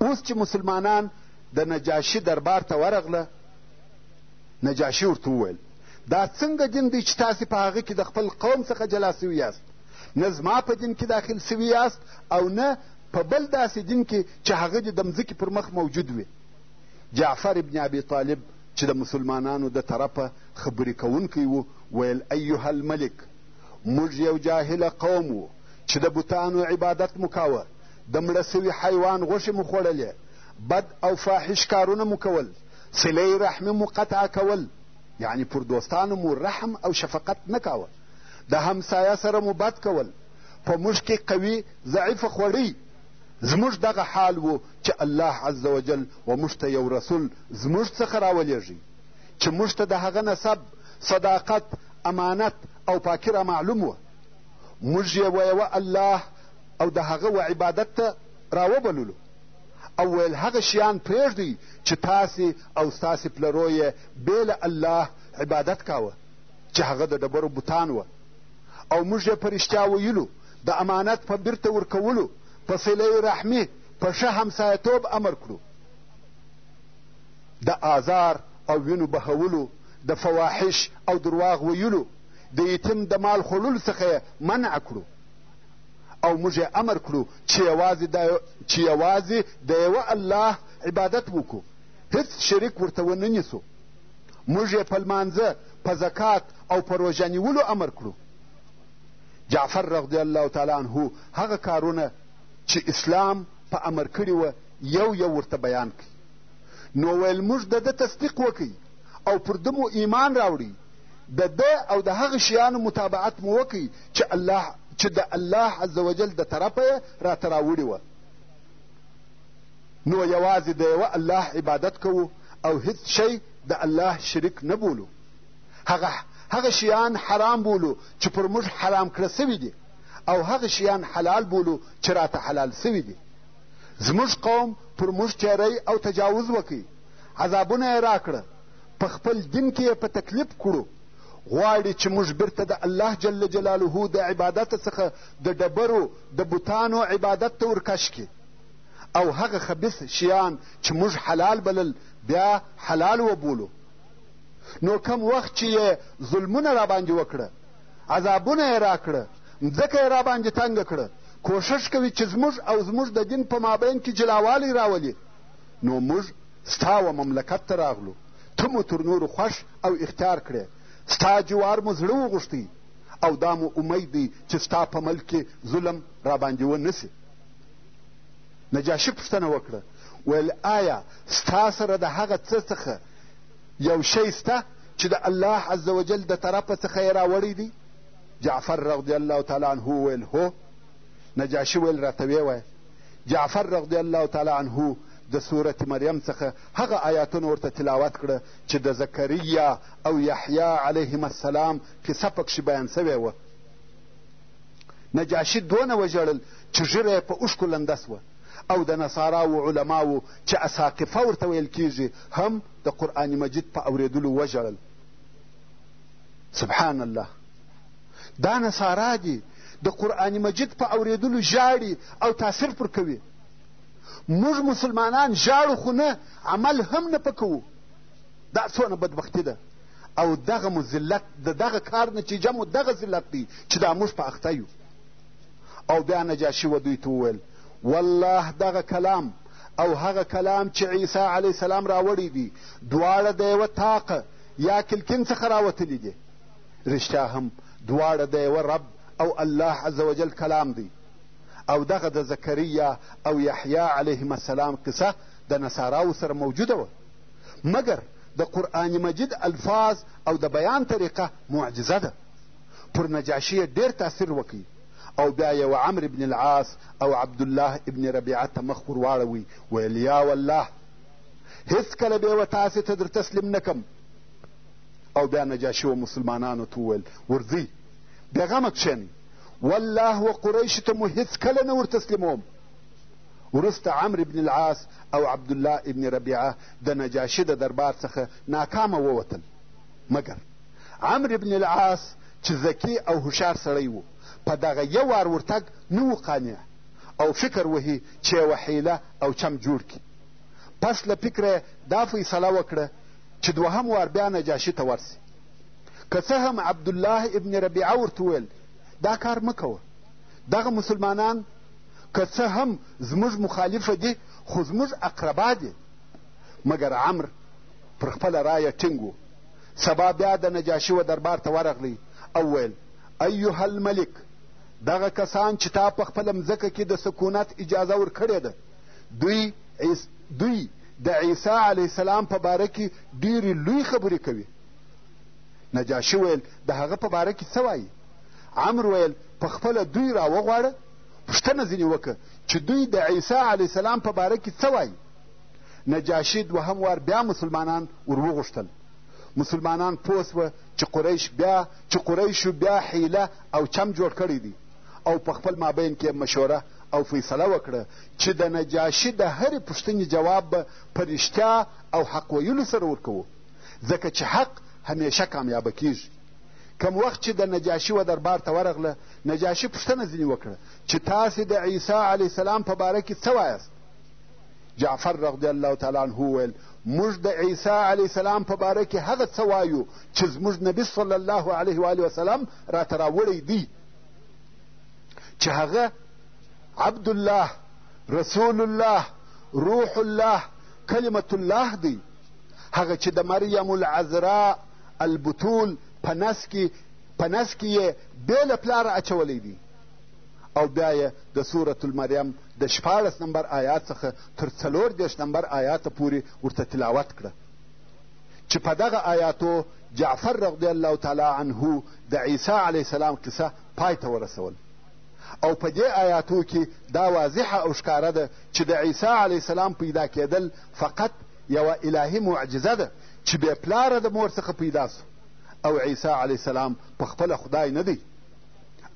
اوس چې مسلمانان د نجاشي دربار ته ورغله نجاشي ورته وویل دا څنګه دین دی چې تاسې په هغه کې د خپل قوم څخه جلا سوي یاست نه زما په دین کې داخل سوي یاست او نه په بل داسې دین کې چې هغه دې د مځکې پر مخ موجود وي جعفر ابن ابي طالب چې د مسلمانانو د طرفه خبرې کوونکی و ویل ایها الملک موږ یو جاهله قوم و چې د بتانو عبادت مو کاوه د مړه سوي حیوان غوښې مو خوړلې بد او فاحش کارونه مو کول صله رحم مو قطع کول یعنی پر دوستانو مو رحم او شفقت نه کاوه د همسایه سره مو بد کول په موږ کې قوي ضعیف خوړی زموږ دغه حال و چې الله عز وجل و موږ ته یو رسول زموږ څخه راولېږي چې موږ ته د هغه نسب صداقت امانت او پاکي رامعلوم وه موږ یې ویوه الله او د هغه و عبادت ته راوبللو او ویل هغه شیان پرېږدئ چې تاسې او ستاسې پلرو یې بې له الله عبادت کاوه چې هغه د ډبرو بوتان وه او موږ یې په رښتیا ویلو د امانت په بیرته ورکولو په صله رحمي په ښه همسایتوب امر کړو د آزار او وینو بهولو د فواحش او درواغ ویلو د یتیم د مال خوړلو څخه یې منع کړو او موږ یې امر کړو چې یوازې د چې یوازې د یوه الله عبادت وکړو هیڅ شریک ورته ونه نیسو موږ یې په لمانځه په زکات او په روژه نیولو امر کړو جعفر رضی الله تعالی عنه هغه کارونه چې اسلام په امر کړي وه یو یو ورته بیان کړي نو ویل موږ د ده تصدیق وکړئ او پر ده مو ایمان راوړئ د ده او د هغه شیانو متابعت مو وکړئ چې الله چې د الله عز وجل د طرفه یې راته راوړې وه نو یوازې د یوه الله عبادت کوو او هیڅ شی د الله شریک نه بولو هغه هغه شیان حرام بولو چې پر موږ حرام کړه سوي دي او هغه شیان حلال بولو چې راته حلال سوي دي زموږ قوم پر موږ تیری او تجاوز وکړي عذابونه یې راکړه په خپل دین کې یې په تکلیف کړو غواړي چې موږ بیرته د الله جل جلاله د عبادت څخه د ډبرو د بوتانو عبادت ته ورکش کړي او هغه خبیث شیان چې موږ حلال بلل بیا حلال وبولو نو کم وخت چې یې ظلمونه راباندې وکړه عذابونه یې راکړه مځکه یې راباندې تنګه کړه کوښښ کوي چې زموږ او زموږ د دین په مابین کې جلاوالی راولي نو موږ ستا و مملکت ته راغلو ته مو تر نورو خوښ او اختیار کړې ستا جوار مو زړه وغوښتی او دا مو امید دی چې ستا په ملک کې ظلم راباندې ونه سي نجاشي پوښتنه وکړه ویل آیا ستا سره د هغه څه څخه یو شی سته چې د الله عز وجل د طرفه څخه یې راوړی دی جعفر رضی الله تعالی عنه وویل هو نجاشي ویل راته ویې وایه جعفر رضی الله تعالی عنه د سورت مریم څخه هغه آیاتونه ورته تلاوت کړه چې د زکریا او یحیا علیهم السلام قصه پکښې بیان سوې وه نجاشي دونه وژړل چې ږیره یې په اوښکو لنده سوه او د نصاراو علماو چې اساقفه ورته ویل کیږي هم د قرآن مجید په اورېدلو وژړل سبحان الله دا نصارا دي د قرآن مجید په اورېدلو ژاړي او تاثیر پر کوي موږ مسلمانان ژاړو خو نه عمل هم نه پکوو دا څونه بدبختي ده او دغه مو ذلت د دغه کار نتیجه مو دغه ذلت دی چې دا موږ په اخته یو او بیا نجاشي و دوی ته وویل والله دغه کلام او هغه کلام چې عیسی علیه السلام راوړی دی دواړه د یوه تاقه یا کلکین څخه راوتلي دي رښتیا هم دواړه د یوه رب او الله عز وجل کلام دی او دغه د زکریا او یحیا علیهم السلام قصه د نصاراو سره موجوده وه مګر د قرآن مجید الفاظ او د بیان طریقه معجزه ده پر نجاشي یې ډېر تاثیر وکړي او بیا یو عمرو بن العاص او عبدالله ابن ربیعه ته مخ ور واړوي ویل یا والله هېڅکله به یې و تاسې ته در تسلیم نه کم او بیا نجاشي و مسلمانانو ته وویل ورځئ بېغمه کښېنئ والله و قریشو ته مو هېڅکله نه ورتسلیموم وروسته عمرو ابن العاص او عبدالله ابن ربیعه د نجاشي د دربار څخه ناکامه ووتل مګر عمرو ابن العاص چې ذکي او هوښیار سړی و په دغه یو وار ورتګ نه و قانع او فکر وهي چې یوه حیله او چم جوړ کړي پس له فکره دا فیصله وکړه چې دوهم وار بیا نجاشي ته ورسي که څه هم عبدالله ابن ربیعه ورته وویل دا کار مه کوه دغه مسلمانان که څه هم زموږ مخالفه دي خو زموږ اقربا دي مګر عمر پر خپله رایه ټینګ و سبا بیا د نجاشي و دربار ته ورغلی او ویل ایها الملک دغه کسان چې تا په خپله مځکه کې د سکونت اجازه ورکړې ده دوی دوی د عیسی علیه السلام په باره کې ډېرې لوی خبرې کوي نجاشي ویل د هغه په باره کې څه وایي عمر ویل په خپله دوی راوغواړه پوښتنه ځینې وکړه چې دوی د عیسی علیه السلام په باره کې څه وایي نجاشي دوهم وار بیا مسلمانان وروغوښتل مسلمانان پوه سوه چې قریش بیا چې قریشو بیا حیله او چم جوړ کړی دی او په خپل مابین کې مشوره او فیصله وکړه چې د نجاشي د هرې پوښتنې جواب به په رښتیا او حق ویلو سره ورکوو ځکه چې حق همیشه کامیابه کیږي کم وخت چې د نجاشي و دربار ته ورغله نجاشي پوښتنه ځینې وکړه چې تاسې د عیسی علیه السلام په باره کې څه وایاست جعفر رضی الله تعالی عنه وویل موږ د عیسی علیه السلام په باره کې هغه څه وایو چې زموږ نبي صلی الله علیه و وسلم راته راوړی دی چې هغه عبد الله رسول الله روح الله کلمت الله دی هغه چې د مریم العذراء البتول په نس کې په نس کې یې بې له پلاره اچولی دی او بیا یې د سورة المریم د شپاړس نمبر آیات څخه تر څلور دېرش نمبر آیاته پورې ورته تلاوت کړه چې په دغه آیاتو جعفر رضی الله تعالی عنه د عیسی علیه السلام قصه پای ته ورسول او په دې آیاتو کې دا واضحه او ښکاره ده چې د عیسی علیه السلام پیدا کېدل فقط یوه الهي معجزه ده چې بې پلاره د مور څخه پیدا سو او عیسی علیه السلام په خپله خدای نه دی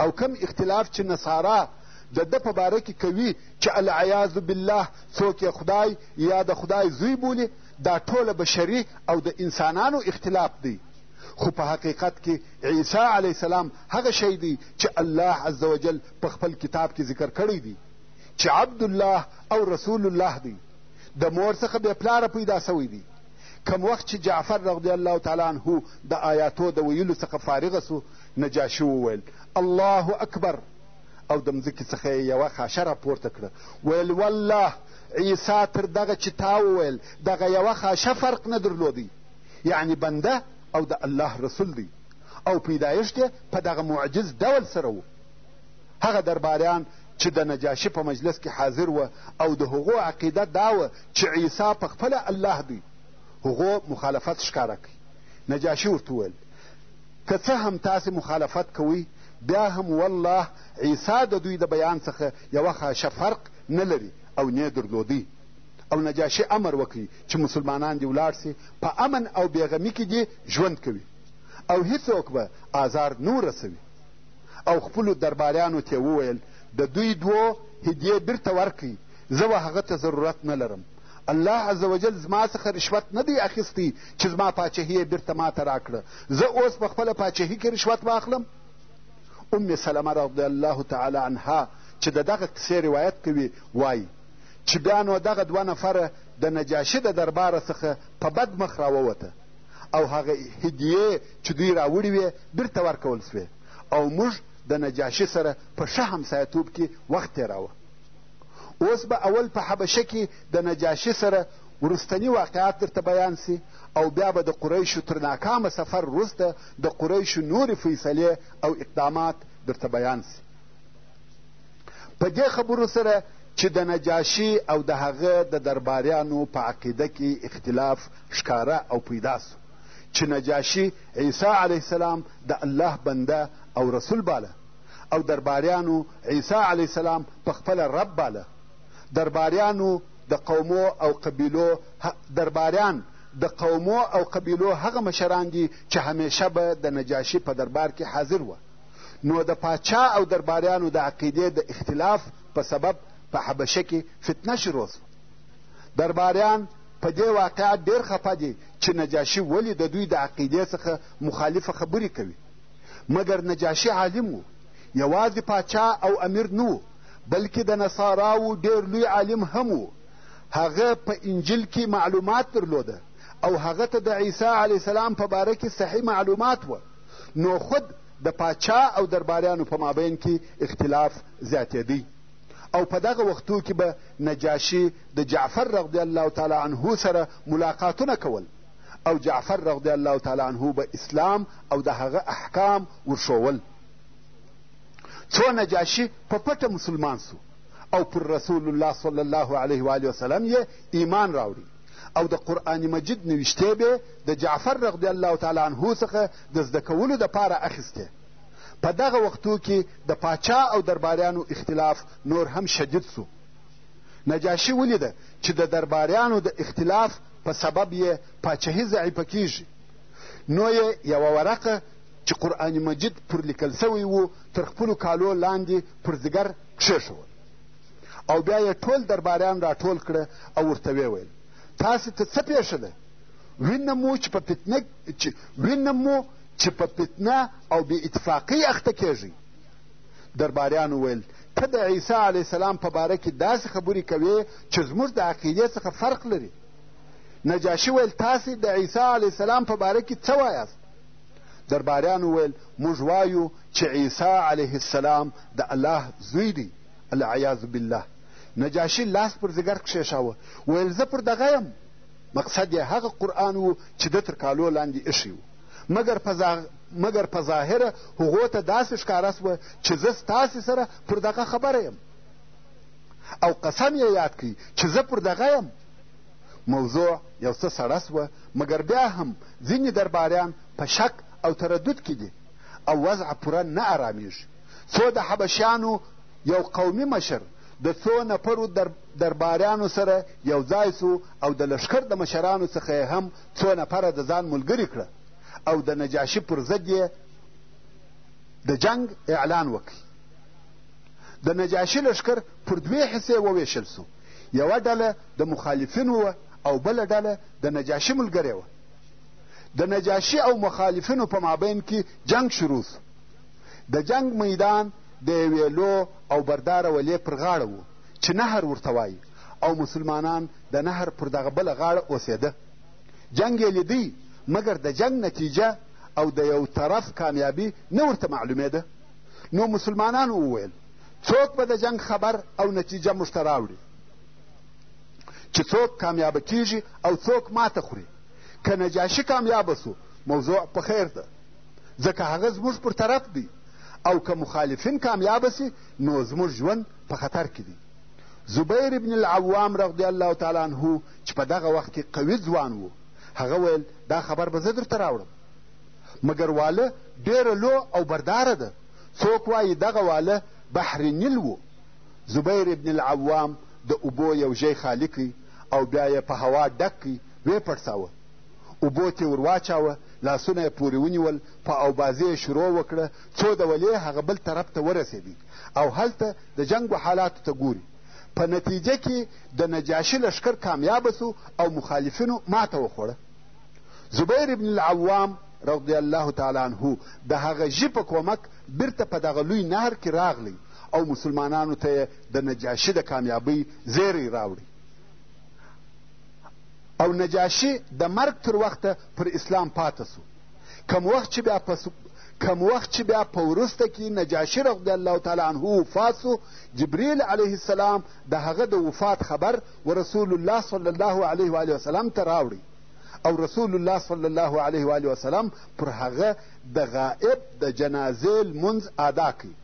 او کم اختلاف چې نصارا د ده په باره کې کوي چې العیاذ بالله څوک یې خدای یا د خدای زوی بولي دا ټوله بشري او د انسانانو اختلاف دی، خو په حقیقت کې عیسی علیه السلام هغه شی دی چې الله عزوجل په خپل کتاب کې ذکر کړی دی چې عبدالله او رسول الله دی، د مور څخه بې پلاره پیدا سوی دی. کم وخت چې جعفر رضی الله تعالی عنه د آیاتو د ویلو څخه فارغ سو نجاشي وویل الله اکبر او د مځکې څخه یې یوه خاشه راپورته کړه ویل والله عیسی تر دغه چې تا وویل دغه یوه خاشه فرق نه درلودی یعنی بنده او د الله رسول دی او پیدایښت یې په دغه معجز ډول سره و هغه درباریان چې د نجاشي په مجلس کې حاضر وه او د هغو عقیده دا وه چې عیسی په خپله الله دی هغو مخالفت ښکاره کوي نجاشي ورته وویل که څه هم تاسې مخالفت کوئ بیا هم والله عیسی د دوی د بیان څخه یوه خاشه فرق نه لري او نۀ درلودی او نجاشي امر وکړ چې مسلمانان دې ولاړ شي په امن او بېغمي کې دې ژوند کوي او هیڅوک به آزار نه ورسوي او خپلو درباریانو ته وویل د دوی دوو هدیې بیرته ورکړئ زه و هغه ته ضرورت نه لرم الله عز وجل زما څخه رشوت نه دی اخیستی چې زما پاچهي یې بیرته ما ته راکړه زه اوس په خپله پاچهي کې رشوت واخلم ام سلمه رضی الله تعالی عنها چې د دغه قصې روایت کوي وایي چې بیا نو دغه دوه نفره د نجاشي د درباره څخه په بد مخ راووته او هغه هدیې چې دوی راوړي وې بیرته ورکول سوې او موږ د نجاشي سره په ښه همسایتوب کې وخت تېراوه اوس به اول په حبشه کې د نجاشي سره وروستني واقعات درته بیان سي او بیا به د قریشو تر ناکامه سفر وروسته د قریشو نورې فیصلې او اقدامات درته بیان شي په دې خبرو سره چې د نجاشي او د هغه د درباریانو په عقیده کې اختلاف ښکاره او پیدا سو چې نجاشي عیسی علیه السلام د الله بنده او رسول باله او درباریانو عیسی علیه السلام په خپله رب باله درباریانو د قومو او قبیلو ه درباریان د قومو او قبیلو هغه مشران دي چې همیشه به د نجاشي په دربار کې حاضر وه نو د پاچا او درباریانو د عقیدې د اختلاف په سبب په حبشه کې فتنه شروع سوه درباریان په دې واقعه ډېر خفه دي چې نجاشي ولې د دوی د عقیدې څخه مخالفه خبرې کوي مګر نجاشي عالم و یوازې پاچا او امیر نه بلکې د نصاراوو ډېر لوی عالم هم و. هغه په انجیل کې معلومات درلوده او هغه ته د عیسی علیه السلام په باره کې صحیح معلومات وه، نو خود د پاچا او درباریانو په مابین کې اختلاف زیاتېدی او په دغه وختو کې به نجاشي د جعفر رضی الله تعالی عنه سره ملاقاتونه کول او جعفر رضی الله تعالی عنه به اسلام او د هغه احکام ورښوول څو نجاشي په پټه مسلمان سو او پر رسول الله صلی الله علیه و آله وسلم یې ایمان راوړي او د قرآن مجید نوشتې به د جعفر رضی الله تعالی عنه څخه د زده کولو دپاره اخیستې په دغه وختو کې د پاچا او درباریانو اختلاف نور هم شدید سو نجاشي ولیده چې د درباریانو د اختلاف په سبب یې پاچهي ضعیفه کیږي نو یې یوه ورقه چې قرآن مجید پر لیکل سوی و تر خپلو کالو لاندې پر ځګر کښېښول او بیا یې ټول درباریان راټول کړه او ورته ویې ویل تاسې ته څه پېښه ده وینم مو چې په فتنه چې وینم مو چې په فتنه او بې اتفاقۍ اخته کېږئ درباریانو ویل ته د عیسی علیه السلام په باره کې داسې خبرې کوې چې زموږ د عقیدې څخه فرق لري نجاشي ویل تاسې د عیسی علیه السلام په باره کې څه وایاست درباریانو ویل موږ وایو چې عیسی علیه السلام د الله زوی دی العیاذ بالله نجاشي لاس پر ځګر کښېښاوه ویل زه پر دغه یم مقصد یې هغه قرآن و چې ده تر کالو لاندې ایښی و مګر په مګر په ظاهره هغو ته داسې ښکاره سوه چې زه ستاسې سره پر دغه خبره یم او قسم یې یاد کړي چې زه پر دغه یم موضوع یو څه سړه سوه مګر بیا هم ځینې درباریان په شک او تردد کې دي او وضع پوره نه آرامیږي څو د حبشیانو یو قومي مشر د څو نفرو در درباریانو سره یو ځای سو او د لښکر د مشرانو څخه یې هم څو نفره د ځان ملګري کړه او د نجاشي پر ضد یې د جنګ اعلان وکړ د نجاشي لښکر پر دوې حصې وویشل سو یوه ډله د مخالفینو وه او بله ډله د نجاشي ملګرې وه د نجاشي او مخالفینو په مابین کې جنګ شروع سو د جنګ میدان د یوې لو او برداره ولې پر غاړه و چې نهر ورته وایي او مسلمانان د نهر پر دغه بله غاړه اوسېده جنګ یې لیدی مګر د جنګ نتیجه او د یو طرف کامیابي نه ورته معلومېده نو مسلمانانو وویل څوک به د جنګ خبر او نتیجه موږ ته راوړي چې څوک کامیابه کیږي او څوک ماته خوري که نجاشي کامیابه سو موضوع په خیر ده ځکه هغه زموږ پر طرف دی او که مخالفین کامیابه سي نو زموږ ژوند په خطر کې دی زبیر ابن العوام رضی الله تعالی عنه چې په دغه وخت کې قوي ځوان و هغه ویل دا خبر به زه درته راوړم مګر واله ډېره لو او برداره ده څوک وايي دغه واله بحر نیل و، زبیر ابن العوام د اوبو یو ژی خالي کړ او بیا یې په هوا ډک کړ، ویې پړساوه، اوبو تې ور واچاوه، لاسونه یې پورې ونیول، په اوبازې یې شروع وکړه، څو د ولې هغه بل طرف ته ورسېدی او هلته د جنګو حالاتو ته ګوري. په نتیجه کې د نجاشي لښکر کامیابه شو او مخالفینو ماته وخوړه. زبیر ابن العوام رضی الله تعالی عنه د هغه ژي په کومک بیرته په دغه لوی نهر کې راغلی او مسلمانانو ته یې د نجاشي د کامیابۍ زیری راوړي او نجاشي د مرګ تر وخته پر اسلام پاته سو کم وخت چې بیا په کم وخت چې بیا په وروسته کې نجاشي رضی الله تعالی عنه وفات سو جبریل علیه السلام د هغه د وفات خبر و رسول الله صلی الله علیه و وسلم ته راوړي او رسول الله صلی الله علیه وآله وسلم پر هغه د غائب د جنازې لمونځ ادا کوي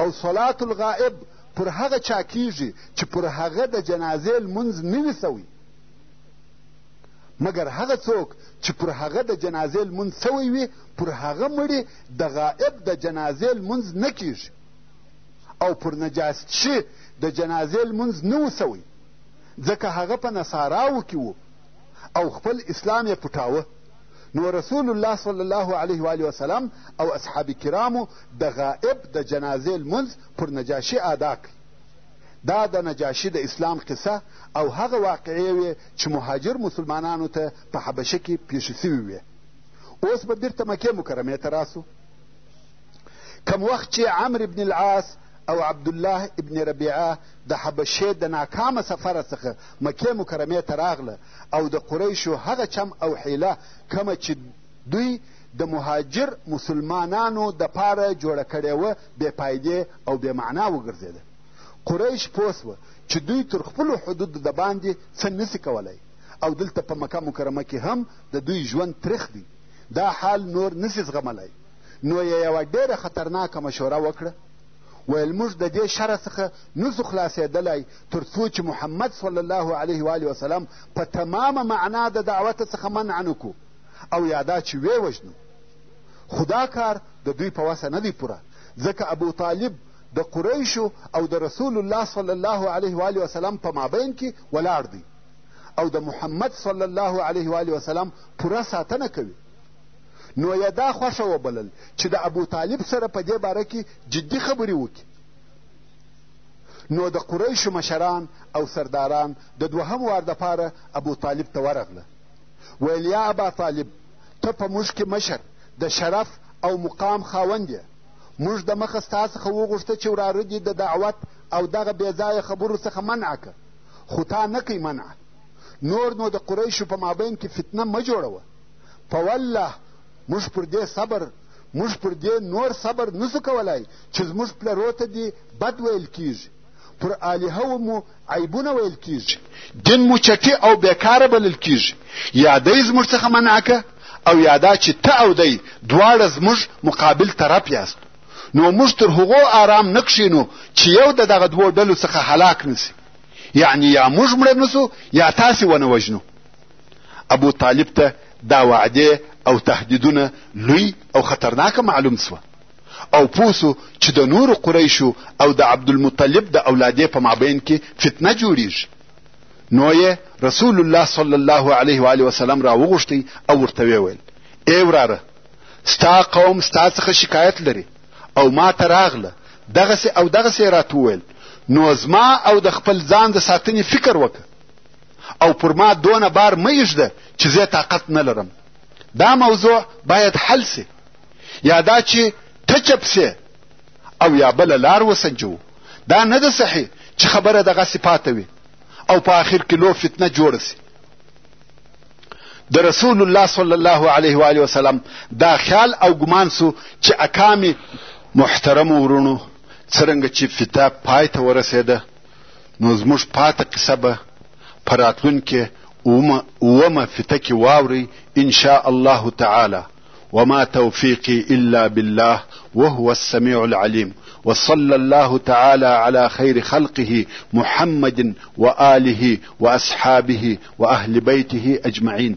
او صلات الغائب پر هغه چا کیږي چې پر هغه د جنازې لمونځ نه وي سوی مګر هغه څوک چې پر هغه د جنازې لمونځ سوی وي پر هغه مړي د غائب د جنازې لمونځ نه کیږي او پر نجاست شي د جنازې لمونځ نه و سوی ځکه هغه په نصاراو کې و او خپل اسلام یې پټاوه نو رسول الله صلی الله علیه وآله وسلم او اصحاب کرامو د غائب د جنازې لمونځ پر نجاشي ادا کړ دا د نجاشي د اسلام قصه او هغه واقعې وې چې مهاجر مسلمانانو ته په حبشه کې پیښې سوي وې اوس به بیرته مکې مکرمې ته راسو کوم وخت چې عمرو بن العاص او عبدالله ابن ربیعه د حبشې د ناکامه سفره څخه مکې مکرمې ته راغله او د قریشو هغه چم او حیله کومه چې دوی د مهاجر مسلمانانو د پاره جوړه کړې وه بې پایدې او بې معنا وګرځېده قریش پوه سوه چې دوی تر خپلو حدودو د باندې څه نسي کولی او دلته په مکه مکرمه کې هم د دوی ژوند تریخ دی دا حال نور نسي زغملی نو یې یوه ډېره خطرناکه مشوره وکړه ویل موږ د دې شر څخه نسو خلاصېدلی تر څو چې محمد صلی الله علیه و وسلم په تمامه معنا د دعوت څخه منع نه کړو او یا دا چې ویې وژنو خو دا کار د دوی په وسه نه دی پوره ځکه ابو طالب د قریشو او د رسول الله صلی الله علیه و وسلم په مابین کې ولاړ دی او د محمد صلی الله علیه و وسلم پوره ساتنه کوي نو یې دا خوښه وبلل چې د ابوطالب سره په دې باره کې جدي خبرې وکړي نو د قریشو مشران او سرداران د دوهم وار دپاره ابوطالب ته ورغله ویل یا ابا طالب ته په موږ کې مشر د شرف او مقام خاوند یې موږ د مخه ستا څخه وغوښته چې وراره دې د دعوت او دغه بېځایه خبرو څخه منع که خو تا نه کوي منع نور نو د قریشو په مابین کې فتنه مه جوړوه په والله موږ پر دې صبر موږ پر دې نور صبر نسو کولای چې زموږ پلرو ته دې بد ویل کیږي پر الهو مو عیبونه ویل کیږي دین مو چټي او بیکاره بلل کیږي یا دی زموږ څخه منع که او یا دا چې ته او دی دواړه زموږ مقابل طرف یاست نو موږ تر هغو آرام نه کښینو چې یو د دغه دوو ډلو څخه هلاک نسی یعنی یا موږ مړه نسو یا تاسې ونه وژنو ابو طالب ته دا وعده او تهدیدونه لوی او خطرناک معلوم سوه او پوه سو چې د نورو قریشو او د عبدالمطلب د اولادې په مابین کې فتنه جوړیږي نو یې رسول الله صلی الله علیه و آله وسلم راوغوښتی او ورته ویې ویل ای وراره ستا قوم ستا څخه شکایت لري او ما ته راغله دغسې او دغسې یې راته وویل نو زما او د خپل ځان د ساتنې فکر وکړه او پر ما دونه بار مه ایږده چې زه طاقت نه لرم دا موضوع باید حل سي یا دا چې ته چپ سې او یا بله لار وسنجوو دا نه ده صحیح چې خبره دغسې پاته وي او په آخر کې لو فتنه جوړه سي د رسول الله صلی الله علیه و آله وسلم دا خیال او ګمان سو چې اکامې محترمو ورونو څرنګه چې فتا پای ته ورسېده نو زموږ پاته قصه به په راتلونکې اوومه فته کې واورئ ان شاء الله تعالی وما توفيقي الا بالله وهو السميع العليم وصلى الله تعالى على خير خلقه محمد واله واصحابه واهل بيته اجمعين